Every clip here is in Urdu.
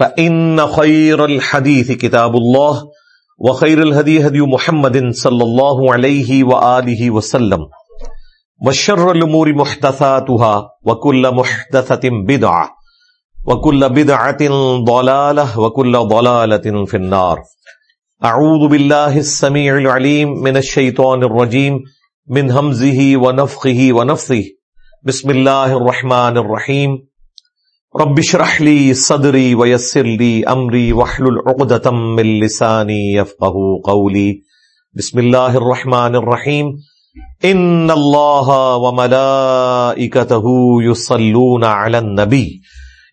فإن خير الحديث كتاب الله وخير الهدي هدي محمد صلى الله عليه وآله وسلم وشر الأمور محدثاتها وكل محدثة بدعة وكل بدعة ضلالة وكل ضلالة في النار أعوذ بالله السميع العليم من الشيطان الرجيم من همزه ونفخه ونفثه بسم الله الرحمن الرحيم رب اشرح لي صدري ويسر لي امري واحلل عقدة من لساني يفقهوا قولي. بسم الله الرحمن الرحيم. ان الله وملائكته يصلون على النبي.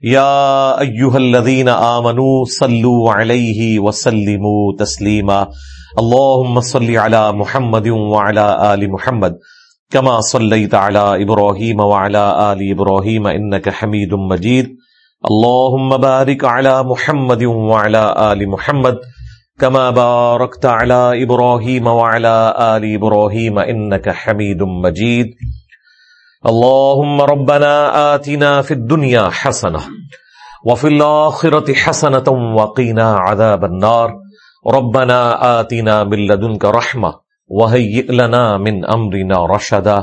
يا ايها الذين امنوا صلوا عليه وسلموا تسليما. اللهم صل على محمد وعلى ال محمد. كما صليت على ابراهيم وعلى ال ابراهيم انك حميد مجيد. اللهم بارك على محمد وعلى ال محمد كما باركت على ابراهيم وعلى ال ابراهيم انك حميد مجيد. اللهم ربنا آتنا في الدنيا حسنه وفي الاخره حسنه وقنا عذاب النار. ربنا آتنا من لدنك رحمه وهيئ لنا من امرنا رشدا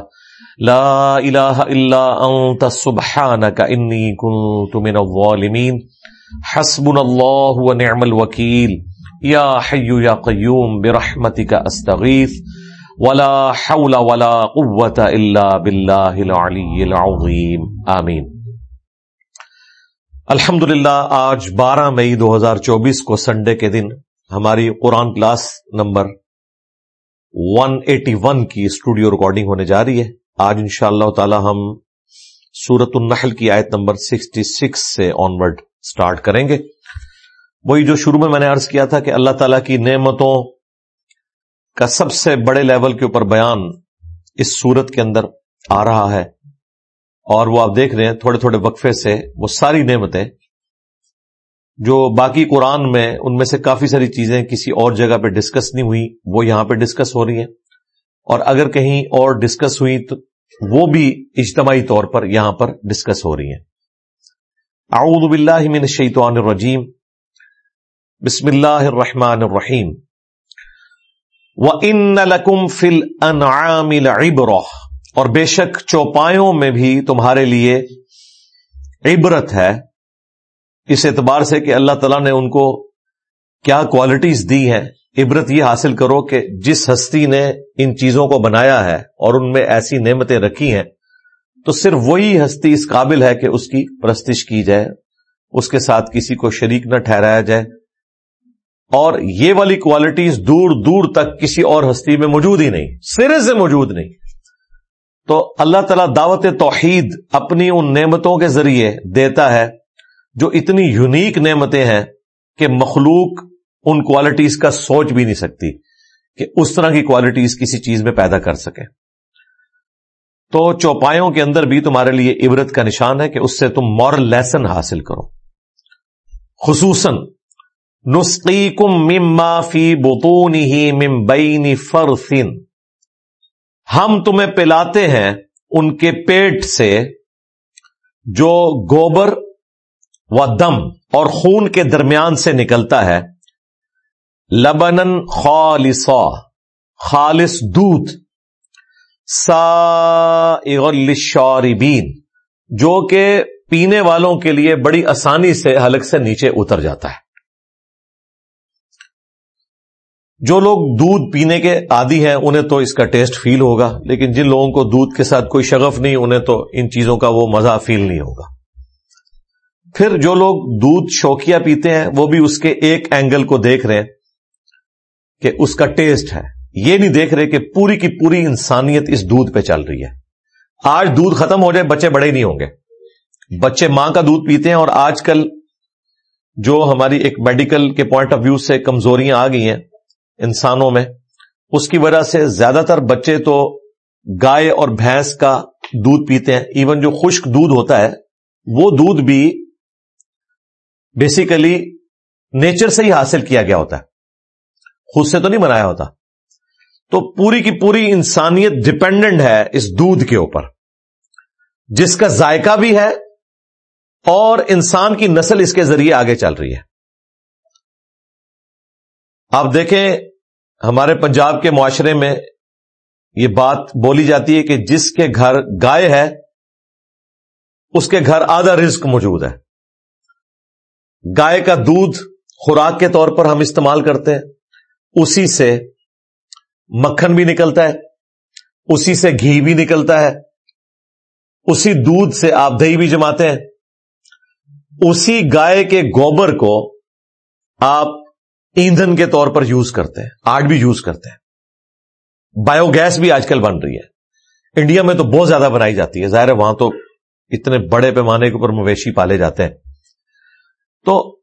لا الہ الا انت سبحانك انی كنت من الظالمین حسبنا اللہ ونعم الوکیل یا حی یا قیوم برحمتك استغیث ولا حول ولا قوة الا باللہ العلی العظیم آمین الحمدللہ، آج بارہ مئی دو ہزار چوبیس کو سنڈے کے دن ہماری قرآن class number one eighty one کی اسٹوڈیو ریکارڈنگ ہونے جا رہی ہے۔ آج ان شاء اللہ تعالی ہم سورت النحل کی آیت نمبر سکسٹی سکس سے آن ورڈ اسٹارٹ کریں گے۔ وہی جو شروع میں میں نے ارض کیا تھا کہ اللہ تعالی کی نعمتوں کا سب سے بڑے لیول کے اوپر بیان اس سورت کے اندر آ رہا ہے۔ اور وہ آپ دیکھ رہے ہیں تھوڑے تھوڑے وقفے سے وہ ساری نعمتیں جو باقی قرآن میں ان میں سے کافی ساری چیزیں کسی اور جگہ پہ ڈسکس نہیں ہوئی، وہ یہاں پہ ڈسکس ہو رہی ہیں۔ اور اگر کہیں اور ڈسکس ہوئی تو وہ بھی اجتماعی طور پر یہاں پر ڈسکس ہو رہی ہیں۔ اعوذ باللہ من الشیطان الرجیم۔ بسم اللہ الرحمن الرحیم۔ وَإِنَّ لَكُمْ فِي الْأَنْعَامِ لَعِبْرَةً۔ اور بے شک چوپایوں میں بھی تمہارے لیے عبرت ہے۔ اس اعتبار سے کہ اللہ تعالیٰ نے ان کو کیا کوالٹیز دی ہیں؟ عبرت یہ حاصل کرو کہ جس ہستی نے ان چیزوں کو بنایا ہے اور ان میں ایسی نعمتیں رکھی ہیں، تو صرف وہی ہستی اس قابل ہے کہ اس کی پرستش کی جائے، اس کے ساتھ کسی کو شریک نہ ٹھہرایا جائے۔ اور یہ والی کوالٹیز دور دور تک کسی اور ہستی میں موجود ہی نہیں، سرے سے موجود نہیں۔ تو اللہ تعالیٰ دعوت توحید اپنی ان نعمتوں کے ذریعے دیتا ہے جو اتنی یونیک نعمتیں ہیں کہ مخلوق ان کوالٹیز کا سوچ بھی نہیں سکتی کہ اس طرح کی کوالٹیز کسی چیز میں پیدا کر سکے تو چوپایوں کے اندر بھی تمہارے لیے عبرت کا نشان ہے کہ اس سے تم مورل لیسن حاصل کرو۔ خصوصاً نسخی کم مما فی بتون ہی ممبئی فرفن ہم تمہیں پلاتے ہیں ان کے پیٹ سے جو گوبر و دم اور خون کے درمیان سے نکلتا ہے۔ لبنن خالص خالص دودھ۔ سا شاربین جو کہ پینے والوں کے لیے بڑی آسانی سے حلق سے نیچے اتر جاتا ہے۔ جو لوگ دودھ پینے کے عادی ہیں، انہیں تو اس کا ٹیسٹ فیل ہوگا، لیکن جن لوگوں کو دودھ کے ساتھ کوئی شغف نہیں، انہیں تو ان چیزوں کا وہ مزہ فیل نہیں ہوگا۔ پھر جو لوگ دودھ شوقیہ پیتے ہیں، وہ بھی اس کے ایک اینگل کو دیکھ رہے ہیں کہ اس کا ٹیسٹ ہے۔ یہ نہیں دیکھ رہے کہ پوری کی پوری انسانیت اس دودھ پہ چل رہی ہے۔ آج دودھ ختم ہو جائے، بچے بڑے نہیں ہوں گے۔ بچے ماں کا دودھ پیتے ہیں اور آج کل جو ہماری ایک میڈیکل کے پوائنٹ آف ویو سے کمزوریاں آ گئی ہیں انسانوں میں، اس کی وجہ سے زیادہ تر بچے تو گائے اور بھینس کا دودھ پیتے ہیں۔ ایون جو خشک دودھ ہوتا ہے، وہ دودھ بھی بیسیکلی نیچر سے ہی حاصل کیا گیا ہوتا ہے۔ خود سے تو نہیں بنایا ہوتا۔ تو پوری کی پوری انسانیت ڈپینڈنٹ ہے اس دودھ کے اوپر۔ جس کا ذائقہ بھی ہے اور انسان کی نسل اس کے ذریعے آگے چل رہی ہے۔ آپ دیکھیں، ہمارے پنجاب کے معاشرے میں یہ بات بولی جاتی ہے کہ جس کے گھر گائے ہے، اس کے گھر آدھا رزق موجود ہے۔ گائے کا دودھ خوراک کے طور پر ہم استعمال کرتے ہیں، اسی سے مکھن بھی نکلتا ہے، اسی سے گھی بھی نکلتا ہے، اسی دودھ سے آپ دہی بھی جماتے ہیں۔ اسی گائے کے گوبر کو آپ ایندھن کے طور پر یوز کرتے ہیں آج بھی یوز کرتے ہیں۔ بایو گیس بھی آج کل بن رہی ہے۔ انڈیا میں تو بہت زیادہ بنائی جاتی ہے، ظاہر ہے وہاں تو اتنے بڑے پیمانے کے اوپر مویشی پالے جاتے ہیں۔ تو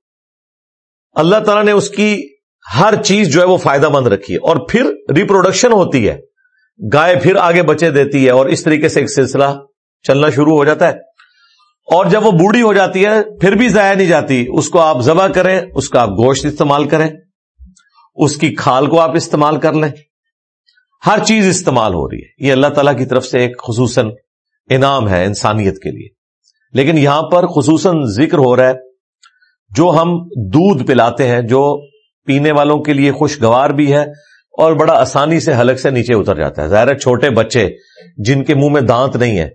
اللہ تعالیٰ نے اس کی ہر چیز جو ہے وہ فائدہ مند رکھی ہے۔ اور پھر ریپروڈکشن ہوتی ہے۔ گائے پھر آگے بچے دیتی ہے اور اس طریقے سے ایک سلسلہ چلنا شروع ہو جاتا ہے۔ اور جب وہ بوڑھی ہو جاتی ہے، پھر بھی ضائع نہیں جاتی۔ اس کو آپ ذبح کریں، اس کا آپ گوشت استعمال کریں۔ اس کی کھال کو آپ استعمال کر لیں۔ ہر چیز استعمال ہو رہی ہے۔ یہ اللہ تعالی کی طرف سے ایک خصوصاً انعام ہے انسانیت کے لیے۔ لیکن یہاں پر خصوصاً ذکر ہو رہا ہے جو ہم دودھ پلاتے ہیں، جو پینے والوں کے لیے خوشگوار بھی ہے اور بڑا آسانی سے حلق سے نیچے اتر جاتا ہے۔ ظاہر چھوٹے بچے جن کے منہ میں دانت نہیں ہے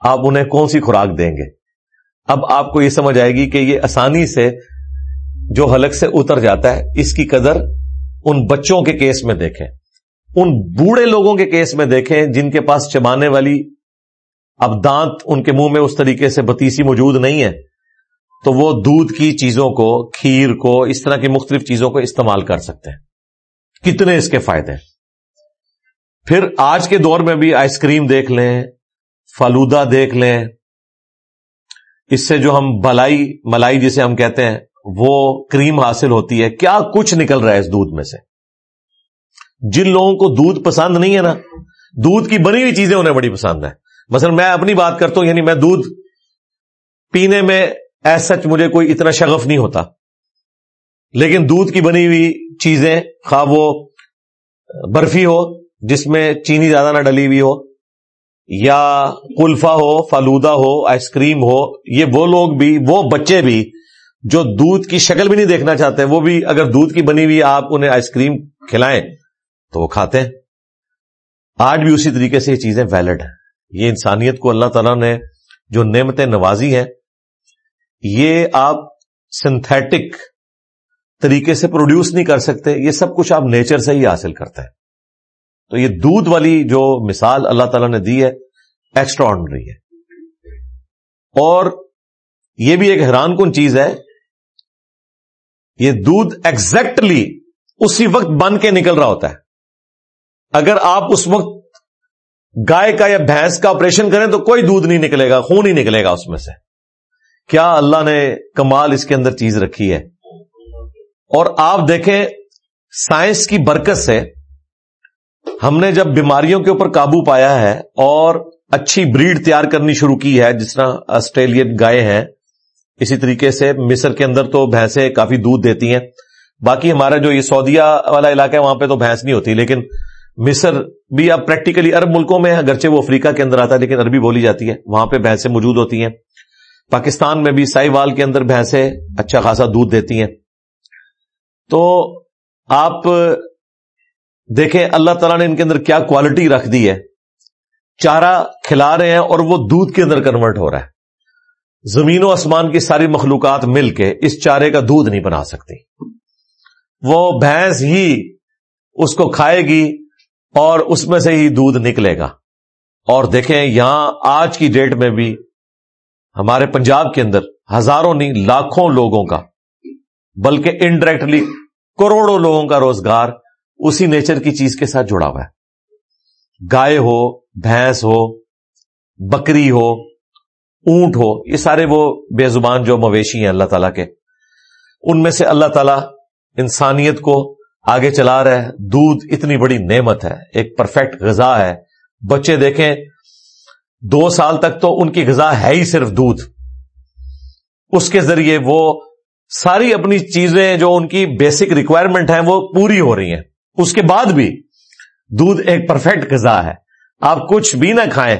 آپ انہیں کون سی خوراک دیں گے؟ اب آپ کو یہ سمجھ آئے گی کہ یہ آسانی سے جو حلق سے اتر جاتا ہے، اس کی قدر ان بچوں کے کیس میں دیکھیں۔ ان بوڑھے لوگوں کے کیس میں دیکھیں جن کے پاس چبانے والی اب دانت ان کے منہ میں اس طریقے سے بتیسی موجود نہیں ہے۔ تو وہ دودھ کی چیزوں کو، کھیر کو، اس طرح کی مختلف چیزوں کو استعمال کر سکتے ہیں۔ کتنے اس کے فائدے پھر آج کے دور میں بھی آئس کریم دیکھ لیں فلودا دیکھ لیں۔ اس سے جو ہم بلائی، ملائی جسے ہم کہتے ہیں، وہ کریم حاصل ہوتی ہے۔ کیا کچھ نکل رہا ہے اس دودھ میں سے؟ جن لوگوں کو دودھ پسند نہیں ہے نا، دودھ کی بنی ہوئی چیزیں انہیں بڑی پسند ہے مثلا میں اپنی بات کرتا ہوں یعنی میں دودھ پینے میں ایس سچ مجھے کوئی اتنا شغف نہیں ہوتا۔ لیکن دودھ کی بنی ہوئی چیزیں، خواہ وہ برفی ہو، جس میں چینی زیادہ نہ ڈلی ہوئی ہو، یا کلفا ہو، فالودہ ہو، آئس کریم ہو، یہ وہ لوگ بھی، وہ بچے بھی جو دودھ کی شکل بھی نہیں دیکھنا چاہتے، وہ بھی اگر دودھ کی بنی ہوئی آپ انہیں آئس کریم کھلائیں تو وہ کھاتے ہیں۔ آج بھی اسی طریقے سے یہ چیزیں ویلڈ ہیں۔ یہ انسانیت کو اللہ تعالیٰ نے جو نعمتیں نوازی ہیں یہ آپ سنتھیٹک طریقے سے پروڈیوس نہیں کر سکتے، یہ سب کچھ آپ نیچر سے ہی حاصل کرتے ہیں۔ تو یہ دودھ والی جو مثال اللہ تعالی نے دی ہے ایکسٹرا آرڈنری ہے۔ اور یہ بھی ایک حیران کن چیز ہے، یہ دودھ ایگزیکٹلی اسی وقت بن کے نکل رہا ہوتا ہے۔ اگر آپ اس وقت گائے کا یا بھینس کا آپریشن کریں تو کوئی دودھ نہیں نکلے گا، خون ہی نکلے گا اس میں سے۔ کیا اللہ نے کمال اس کے اندر چیز رکھی ہے؟ اور آپ دیکھیں، سائنس کی برکت سے ہم نے جب بیماریوں کے اوپر قابو پایا ہے اور اچھی بریڈ تیار کرنی شروع کی ہے، جس طرح آسٹریلین گائے ہیں، اسی طریقے سے مصر کے اندر تو بھینسیں کافی دودھ دیتی ہیں۔ باقی ہمارا جو یہ سعودیہ والا علاقہ ہے، وہاں پہ تو بھینس نہیں ہوتی، لیکن مصر بھی اب پریکٹیکلی ارب ملکوں میں اگرچہ وہ افریقہ کے اندر آتا ہے، لیکن عربی بولی جاتی ہے۔ وہاں پہ بھینسیں موجود ہوتی ہیں۔ پاکستان میں بھی سائی وال کے اندر بھینسیں اچھا خاصا دودھ دیتی ہیں۔ تو آپ دیکھیں اللہ تعالیٰ نے ان کے اندر کیا کوالٹی رکھ دی ہے۔ چارہ کھلا رہے ہیں اور وہ دودھ کے اندر کنورٹ ہو رہا ہے۔ زمین و آسمان کی ساری مخلوقات مل کے اس چارے کا دودھ نہیں بنا سکتی۔ وہ بھینس ہی اس کو کھائے گی اور اس میں سے ہی دودھ نکلے گا۔ اور دیکھیں یہاں آج کی ڈیٹ میں بھی ہمارے پنجاب کے اندر ہزاروں نہیں، لاکھوں لوگوں کا، بلکہ انڈائریکٹلی کروڑوں لوگوں کا روزگار اسی نیچر کی چیز کے ساتھ جڑا ہوا ہے۔ گائے ہو، بھینس ہو، بکری ہو، اونٹ ہو، یہ سارے وہ بے زبان جو مویشی ہیں اللہ تعالی کے، ان میں سے اللہ تعالی انسانیت کو آگے چلا رہا ہے۔ دودھ اتنی بڑی نعمت ہے، ایک پرفیکٹ غذا ہے۔ بچے دیکھیں دو سال تک تو ان کی غذا ہے ہی صرف دودھ۔ اس کے ذریعے وہ ساری اپنی چیزیں جو ان کی بیسک ریکوائرمنٹ ہیں وہ پوری ہو رہی ہیں۔ اس کے بعد بھی دودھ ایک پرفیکٹ غذا ہے۔ آپ کچھ بھی نہ کھائیں۔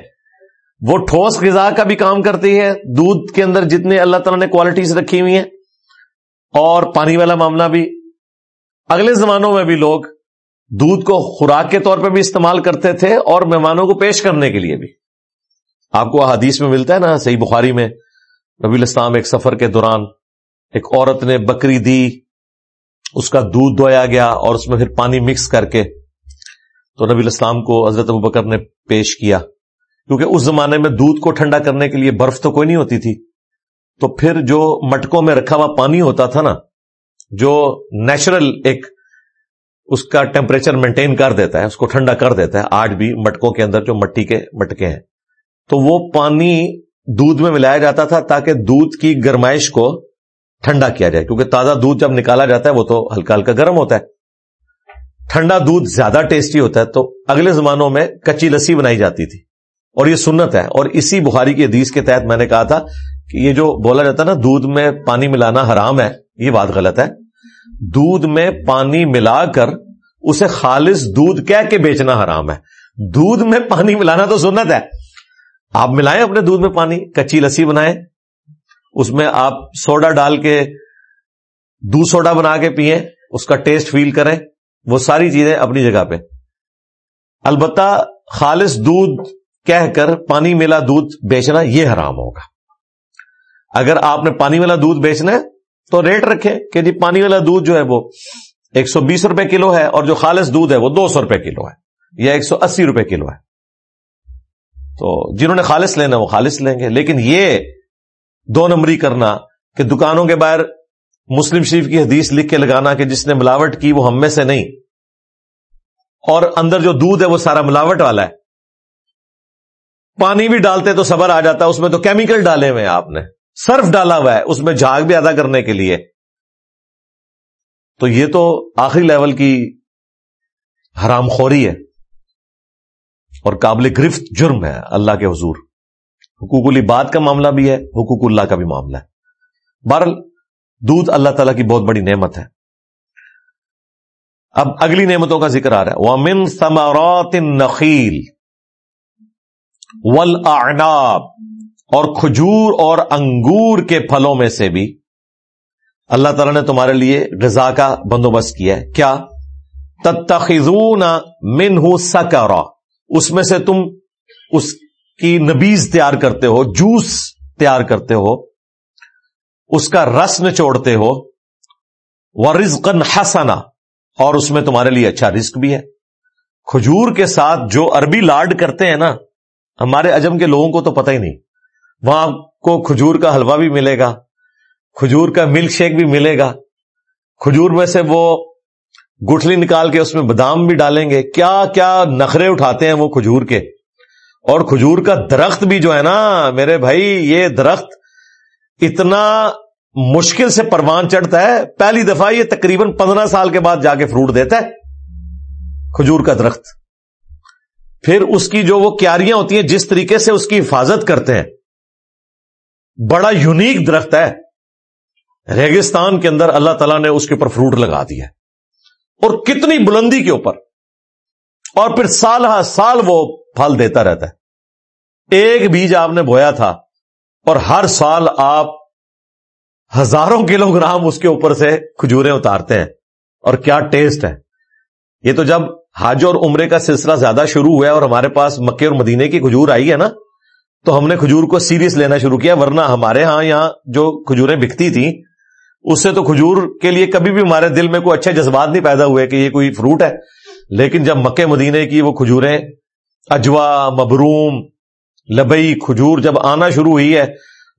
وہ ٹھوس غذا کا بھی کام کرتی ہے۔ دودھ کے اندر جتنے اللہ تعالیٰ نے کوالٹیز رکھی ہوئی ہیں۔ اور پانی والا معاملہ بھی۔ اگلے زمانوں میں بھی لوگ دودھ کو خوراک کے طور پہ بھی استعمال کرتے تھے اور مہمانوں کو پیش کرنے کے لیے بھی۔ آپ کو حدیث میں ملتا ہے نا، صحیح بخاری میں، نبی الاسلام ایک سفر کے دوران ایک عورت نے بکری دی، اس کا دودھ دھویا گیا اور اس میں پھر پانی مکس کر کے تو نبی الاسلام کو حضرت ابو بکر نے پیش کیا۔ کیونکہ اس زمانے میں دودھ کو ٹھنڈا کرنے کے لیے برف تو کوئی نہیں ہوتی تھی۔ تو پھر جو مٹکوں میں رکھا ہوا پانی ہوتا تھا نا، جو نیچرل ایک اس کا ٹیمپریچر مینٹین کر دیتا ہے، اس کو ٹھنڈا کر دیتا ہے، آج بھی مٹکوں کے اندر جو مٹی کے مٹکے ہیں۔ تو وہ پانی دودھ میں ملایا جاتا تھا تاکہ دودھ کی گرمائش کو ٹھنڈا کیا جائے۔ کیونکہ تازہ دودھ جب نکالا جاتا ہے، وہ تو ہلکا ہلکا گرم ہوتا ہے۔ ٹھنڈا دودھ زیادہ ٹیسٹی ہوتا ہے، تو اگلے زمانوں میں کچی لسی بنائی جاتی تھی۔ اور یہ سنت ہے۔ اور اسی بخاری کی حدیث کے تحت میں نے کہا تھا کہ یہ جو بولا جاتا ہے نا، دودھ میں پانی ملانا حرام ہے، یہ بات غلط ہے۔ دودھ میں پانی ملا کر اسے خالص دودھ کہہ کے بیچنا حرام ہے۔ دودھ میں پانی ملانا تو سنت ہے۔ آپ ملائیں اپنے دودھ میں پانی، کچی لسی بنائیں، اس میں آپ سوڈا ڈال کے دودھ سوڈا بنا کے پیئیں، اس کا ٹیسٹ فیل کریں، وہ ساری چیزیں اپنی جگہ پہ۔ البتہ خالص دودھ کہہ کر پانی ملا دودھ بیچنا یہ حرام ہوگا۔ اگر آپ نے پانی والا دودھ بیچنا ہے، تو ریٹ رکھیں کہ جی پانی والا دودھ جو ہے وہ ایک سو بیس روپے کلو ہے اور جو خالص دودھ ہے وہ دو سو روپے کلو ہے یا ایک سو اسی روپے کلو ہے۔ تو جنہوں نے خالص لینا وہ خالص لیں گے۔ لیکن یہ دو نمبری کرنا کہ دکانوں کے باہر مسلم شریف کی حدیث لکھ کے لگانا کہ جس نے ملاوٹ کی وہ ہم میں سے نہیں۔ اور اندر جو دودھ ہے وہ سارا ملاوٹ والا ہے۔ پانی بھی ڈالتے تو صبر آ جاتا اس میں تو کیمیکل ڈالے ہوئے آپ نے۔ سرف ڈالا ہوا ہے، اس میں جھاگ بھی ادا کرنے کے لیے۔ تو یہ تو آخری لیول کی حرام خوری ہے۔ اور قابل گرفت جرم ہے اللہ کے حضور۔ حقوق العباد کا معاملہ بھی ہے، حقوق اللہ کا بھی معاملہ ہے۔ بہرل دودھ اللہ تعالیٰ کی بہت بڑی نعمت ہے۔ اب اگلی نعمتوں کا ذکر آ رہا ہے۔ ومن ثمرات النخیل والاعناب اور کھجور اور انگور کے پھلوں میں سے بھی اللہ تعالیٰ نے تمہارے لیے غذا کا بندوبست کیا ہے۔ کیا؟ تتخذون منہ سکرا اس میں سے تم اس کی نبیز تیار کرتے ہو، جوس تیار کرتے ہو، اس کا رس نچوڑتے ہو وہ رزقن حسنا، اور اس میں تمہارے لیے اچھا رزق بھی ہے۔ کھجور کے ساتھ جو عربی لاڈ کرتے ہیں نا، ہمارے اجم کے لوگوں کو تو پتہ ہی نہیں۔ وہاں کو کھجور کا حلوہ بھی ملے گا، کھجور کا ملک شیک بھی ملے گا۔ کھجور میں سے وہ گٹھلی نکال کے اس میں بادام بھی ڈالیں گے۔ کیا کیا نخرے اٹھاتے ہیں وہ کھجور کے؟ اور کھجور کا درخت بھی جو ہے نا، میرے بھائی، یہ درخت اتنا مشکل سے پروان چڑھتا ہے۔ پہلی دفعہ یہ تقریباً پندرہ سال کے بعد جا کے فروٹ دیتا ہے کھجور کا درخت۔ پھر اس کی جو وہ کیاریاں ہوتی ہیں، جس طریقے سے اس کی حفاظت کرتے ہیں۔ بڑا یونیک درخت ہے۔ ریگستان کے اندر اللہ تعالیٰ نے اس کے اوپر فروٹ لگا دیا۔ اور کتنی بلندی کے اوپر۔ اور پھر سال ہا سال وہ پھل دیتا رہتا ہے۔ ایک بیج آپ نے بویا تھا اور ہر سال آپ ہزاروں کلو گرام اس کے اوپر سے کھجورے اتارتے ہیں۔ اور کیا ٹیسٹ ہے۔ یہ تو جب حج اور عمرے کا سلسلہ زیادہ شروع ہوا اور ہمارے پاس مکے اور مدینے کی کھجور آئی ہے نا، تو ہم نے کھجور کو سیریس لینا شروع کیا، ورنہ ہمارے ہاں یہاں جو کھجوریں بکتی تھیں اس سے تو کھجور کے لیے کبھی بھی ہمارے دل میں کوئی اچھے جذبات نہیں پیدا ہوئے کہ یہ کوئی فروٹ ہے۔ لیکن جب مکے مدینے کی وہ کھجوریں، اجوا، مبروم، لبئی کھجور جب آنا شروع ہوئی ہے،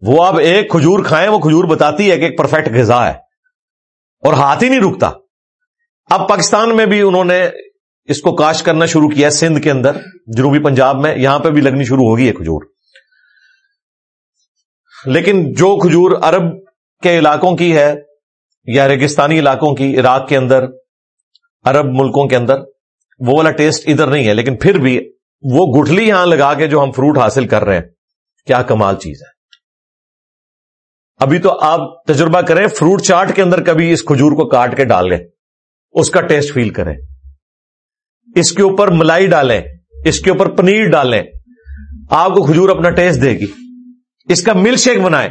وہ آپ ایک کھجور کھائیں، وہ کھجور بتاتی ہے کہ ایک پرفیکٹ غذا ہے۔ اور ہاتھ ہی نہیں رکتا۔ اب پاکستان میں بھی انہوں نے اس کو کاش کرنا شروع کیا سندھ کے اندر، جنوبی پنجاب میں، یہاں پہ بھی لگنی شروع ہوگی ہے کھجور۔ لیکن جو کھجور عرب کے علاقوں کی ہے یا ریگستانی علاقوں کی، عراق کے اندر، عرب ملکوں کے اندر، وہ والا ٹیسٹ ادھر نہیں ہے، لیکن پھر بھی وہ گٹھلی یہاں لگا کے جو ہم فروٹ حاصل کر رہے ہیں، کیا کمال چیز ہے۔ ابھی تو آپ تجربہ کریں، فروٹ چاٹ کے اندر کبھی اس کھجور کو کاٹ کے ڈال لیں، اس کا ٹیسٹ فیل کریں۔ اس کے اوپر ملائی ڈالیں، اس کے اوپر پنیر ڈالیں، آپ کو کھجور اپنا ٹیسٹ دے گی۔ اس کا ملک شیک بنائیں۔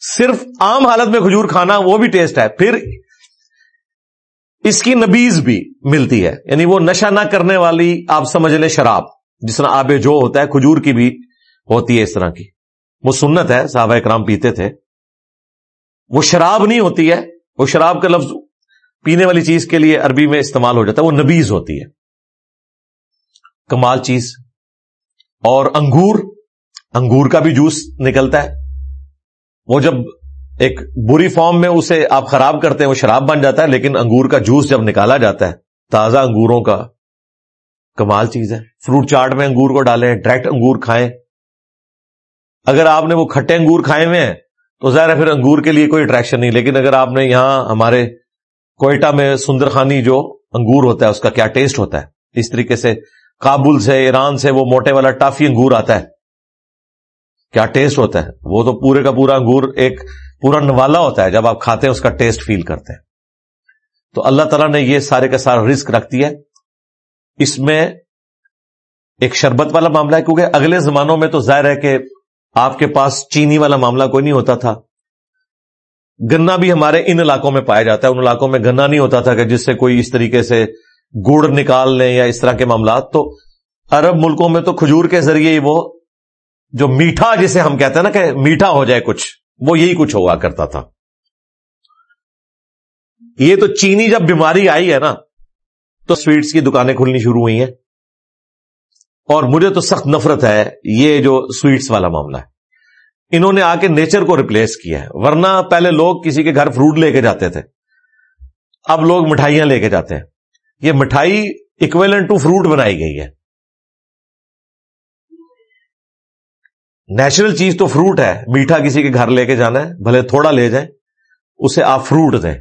صرف عام حالت میں کھجور کھانا وہ بھی ٹیسٹ ہے، پھر اس کی نبیز بھی ملتی ہے۔ یعنی وہ نشہ نہ کرنے والی، آپ سمجھ لیں، شراب، جس طرح آب جو ہوتا ہے، کھجور کی بھی ہوتی ہے اس طرح کی۔ وہ سنت ہے، صحابہ کرام پیتے تھے۔ وہ شراب نہیں ہوتی ہے، وہ شراب کا لفظ پینے والی چیز کے لیے عربی میں استعمال ہو جاتا ہے، وہ نبیز ہوتی ہے۔ کمال چیز اور انگور انگور کا بھی جوس نکلتا ہے۔ وہ جب ایک بری فارم میں اسے آپ خراب کرتے ہیں، وہ شراب بن جاتا ہے، لیکن انگور کا جوس جب نکالا جاتا ہے، تازہ انگوروں کا کمال چیز ہے۔ فروٹ چاٹ میں انگور کو ڈالیں، ڈائریکٹ انگور کھائیں۔ اگر آپ نے وہ کھٹے انگور کھائے ہوئے ہیں، تو ظاہر ہے پھر انگور کے لیے کوئی اٹریکشن نہیں، لیکن اگر آپ نے یہاں ہمارے کوئٹہ میں سندر خانی جو انگور ہوتا ہے، اس کا کیا ٹیسٹ ہوتا ہے؟ اس طریقے سے کابل سے، ایران سے وہ موٹے والا ٹافی انگور آتا ہے۔ کیا ٹیسٹ ہوتا ہے؟ وہ تو پورے کا پورا انگور ایک پورا نوالا ہوتا ہے جب آپ کھاتے ہیں، اس کا ٹیسٹ فیل کرتے ہیں۔ تو اللہ تعالیٰ نے یہ سارے کا سارا رسک رکھ دیا اس میں ایک شربت والا معاملہ ہے، کیونکہ اگلے زمانوں میں تو ظاہر ہے کہ آپ کے پاس چینی والا معاملہ کوئی نہیں ہوتا تھا۔ گنا بھی ہمارے ان علاقوں میں پایا جاتا ہے۔ ان علاقوں میں گنا نہیں ہوتا تھا کہ جس سے کوئی اس طریقے سے گڑ نکال لیں یا اس طرح کے معاملات۔ تو عرب ملکوں میں تو کھجور کے ذریعے ہی وہ جو میٹھا جسے ہم کہتے ہیں نا کہ میٹھا ہو جائے کچھ، وہ یہی کچھ ہوا کرتا تھا۔ یہ تو چینی جب بیماری آئی ہے نا، تو سویٹس کی دکانیں کھلنی شروع ہوئی ہیں۔ اور مجھے تو سخت نفرت ہے، یہ جو سویٹس والا معاملہ ہے۔ انہوں نے آ کے نیچر کو ریپلیس کیا ہے۔ ورنہ پہلے لوگ کسی کے گھر فروٹ لے کے جاتے تھے۔ اب لوگ مٹھائیاں لے کے جاتے ہیں۔ یہ مٹھائی اکویلنٹ ٹو فروٹ بنائی گئی ہے۔ نیچرل چیز تو فروٹ ہے، میٹھا کسی کے گھر لے کے جانا ہے، بھلے تھوڑا لے جائیں، اسے آپ فروٹ دیں۔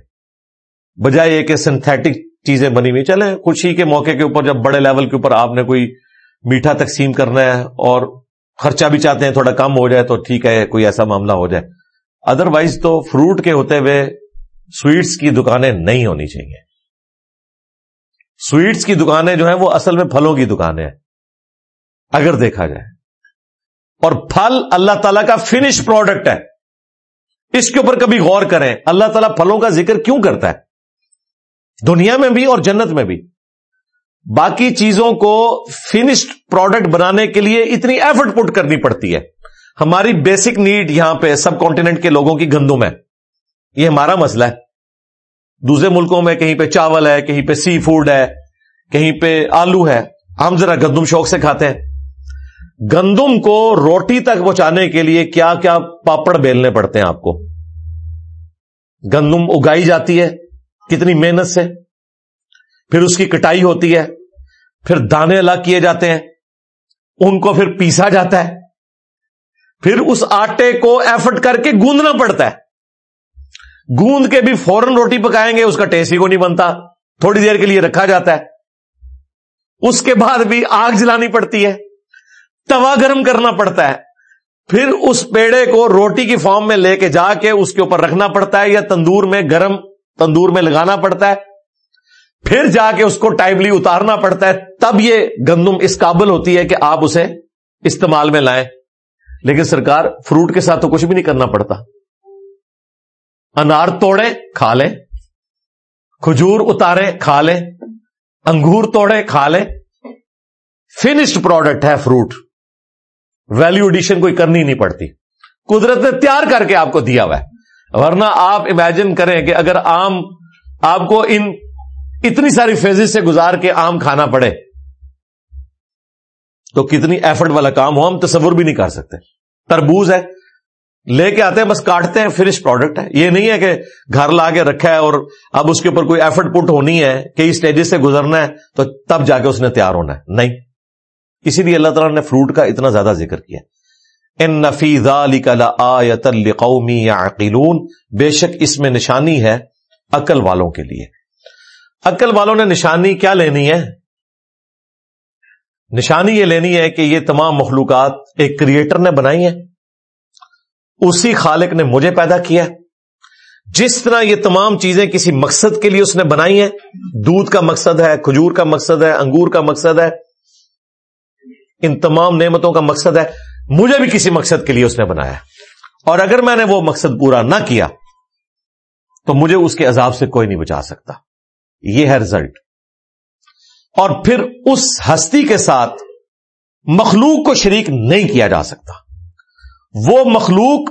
بجائے یہ کہ سنتھیٹک چیزیں بنی ہوئی، چلیں خوشی کے موقع کے اوپر جب بڑے لیول کے اوپر آپ نے کوئی میٹھا تقسیم کرنا ہے اور خرچہ بھی چاہتے ہیں، تھوڑا کم ہو جائے تو ٹھیک ہے، کوئی ایسا معاملہ ہو جائے۔ ادر وائز تو فروٹ کے ہوتے ہوئے سویٹس کی دکانیں نہیں ہونی چاہیے۔ سویٹس کی دکانیں جو ہیں، وہ اصل میں پھلوں کی دکانیں ہیں۔ اگر دیکھا جائے۔ اور پھل اللہ تعالی کا فنش پروڈکٹ ہے۔ اس کے اوپر کبھی غور کریں، اللہ تعالیٰ پھلوں کا ذکر کیوں کرتا ہے؟ دنیا میں بھی اور جنت میں بھی۔ باقی چیزوں کو فنشڈ پروڈکٹ بنانے کے لیے اتنی ایفرٹ پٹ کرنی پڑتی ہے۔ ہماری بیسک نیڈ یہاں پہ سب کانٹیننٹ کے لوگوں کی گندم ہے۔ یہ ہمارا مسئلہ ہے۔ دوسرے ملکوں میں کہیں پہ چاول ہے، کہیں پہ سی فوڈ ہے، کہیں پہ آلو ہے۔ ہم ذرا گندم شوق سے کھاتے ہیں۔ گندم کو روٹی تک پہنچانے کے لیے کیا کیا پاپڑ بیلنے پڑتے ہیں آپ کو؟ گندم اگائی جاتی ہے، کتنی محنت سے؟ پھر اس کی کٹائی ہوتی ہے، پھر دانے الگ کیے جاتے ہیں، ان کو پھر پیسا جاتا ہے، پھر اس آٹے کو ایفرٹ کر کے گوندنا پڑتا ہے۔ گوند کے بھی فوراً روٹی پکائیں گے، اس کا ٹیسٹ ہی کو نہیں بنتا، تھوڑی دیر کے لیے رکھا جاتا ہے۔ اس کے بعد بھی آگ جلانی پڑتی ہے۔ توا گرم کرنا پڑتا ہے۔ پھر اس پیڑے کو روٹی کی فارم میں لے کے جا کے اس کے اوپر رکھنا پڑتا ہے یا تندور میں گرم تندور میں لگانا پڑتا ہے۔ پھر جا کے اس کو ٹائملی اتارنا پڑتا ہے۔ تب یہ گندم اس قابل ہوتی ہے کہ آپ اسے استعمال میں لائیں۔ لیکن سرکار فروٹ کے ساتھ تو کچھ بھی نہیں کرنا پڑتا۔ انار توڑے کھا لیں۔ کھجور اتارے کھا لیں۔ انگور توڑے کھا لیں۔ فنشڈ پروڈکٹ ہے فروٹ۔ ویلو ایڈیشن کوئی کرنی نہیں پڑتی۔ قدرت نے تیار کر کے آپ کو دیا ہوا ہے۔ ورنہ آپ امیجن کریں کہ اگر آم آپ کو ان اتنی ساری فیزز سے گزار کے آم کھانا پڑے، تو کتنی ایفرٹ والا کام ہو، ہم تصور بھی نہیں کر سکتے۔ تربوز ہے، لے کے آتے ہیں، بس کاٹتے ہیں فنش پروڈکٹ ہے۔ یہ نہیں ہے کہ گھر لا کے رکھا ہے اور اب اس کے اوپر کوئی ایفرٹ پٹ ہونی ہے، کئی اسٹیجز سے گزرنا ہے، تو تب جا کے اس نے تیار ہونا ہے۔ نہیں۔ اسی لیے اللہ تعالیٰ نے فروٹ کا اتنا زیادہ ذکر کیا ان نفیز علی آیت بے شک اس میں نشانی ہے عقل والوں کے لیے۔ عقل والوں نے نشانی کیا لینی ہے؟ نشانی یہ لینی ہے کہ یہ تمام مخلوقات ایک کریٹر نے بنائی ہیں۔ اسی خالق نے مجھے پیدا کیا جس طرح یہ تمام چیزیں کسی مقصد کے لیے اس نے بنائی ہیں، دودھ کا مقصد ہے، کھجور کا مقصد ہے، انگور کا مقصد ہے ان تمام نعمتوں کا مقصد ہے، مجھے بھی کسی مقصد کے لیے اس نے بنایا اور اگر میں نے وہ مقصد پورا نہ کیا، تو مجھے اس کے عذاب سے کوئی نہیں بچا سکتا۔ یہ ہے رزلٹ اور پھر اس ہستی کے ساتھ مخلوق کو شریک نہیں کیا جا سکتا۔ وہ مخلوق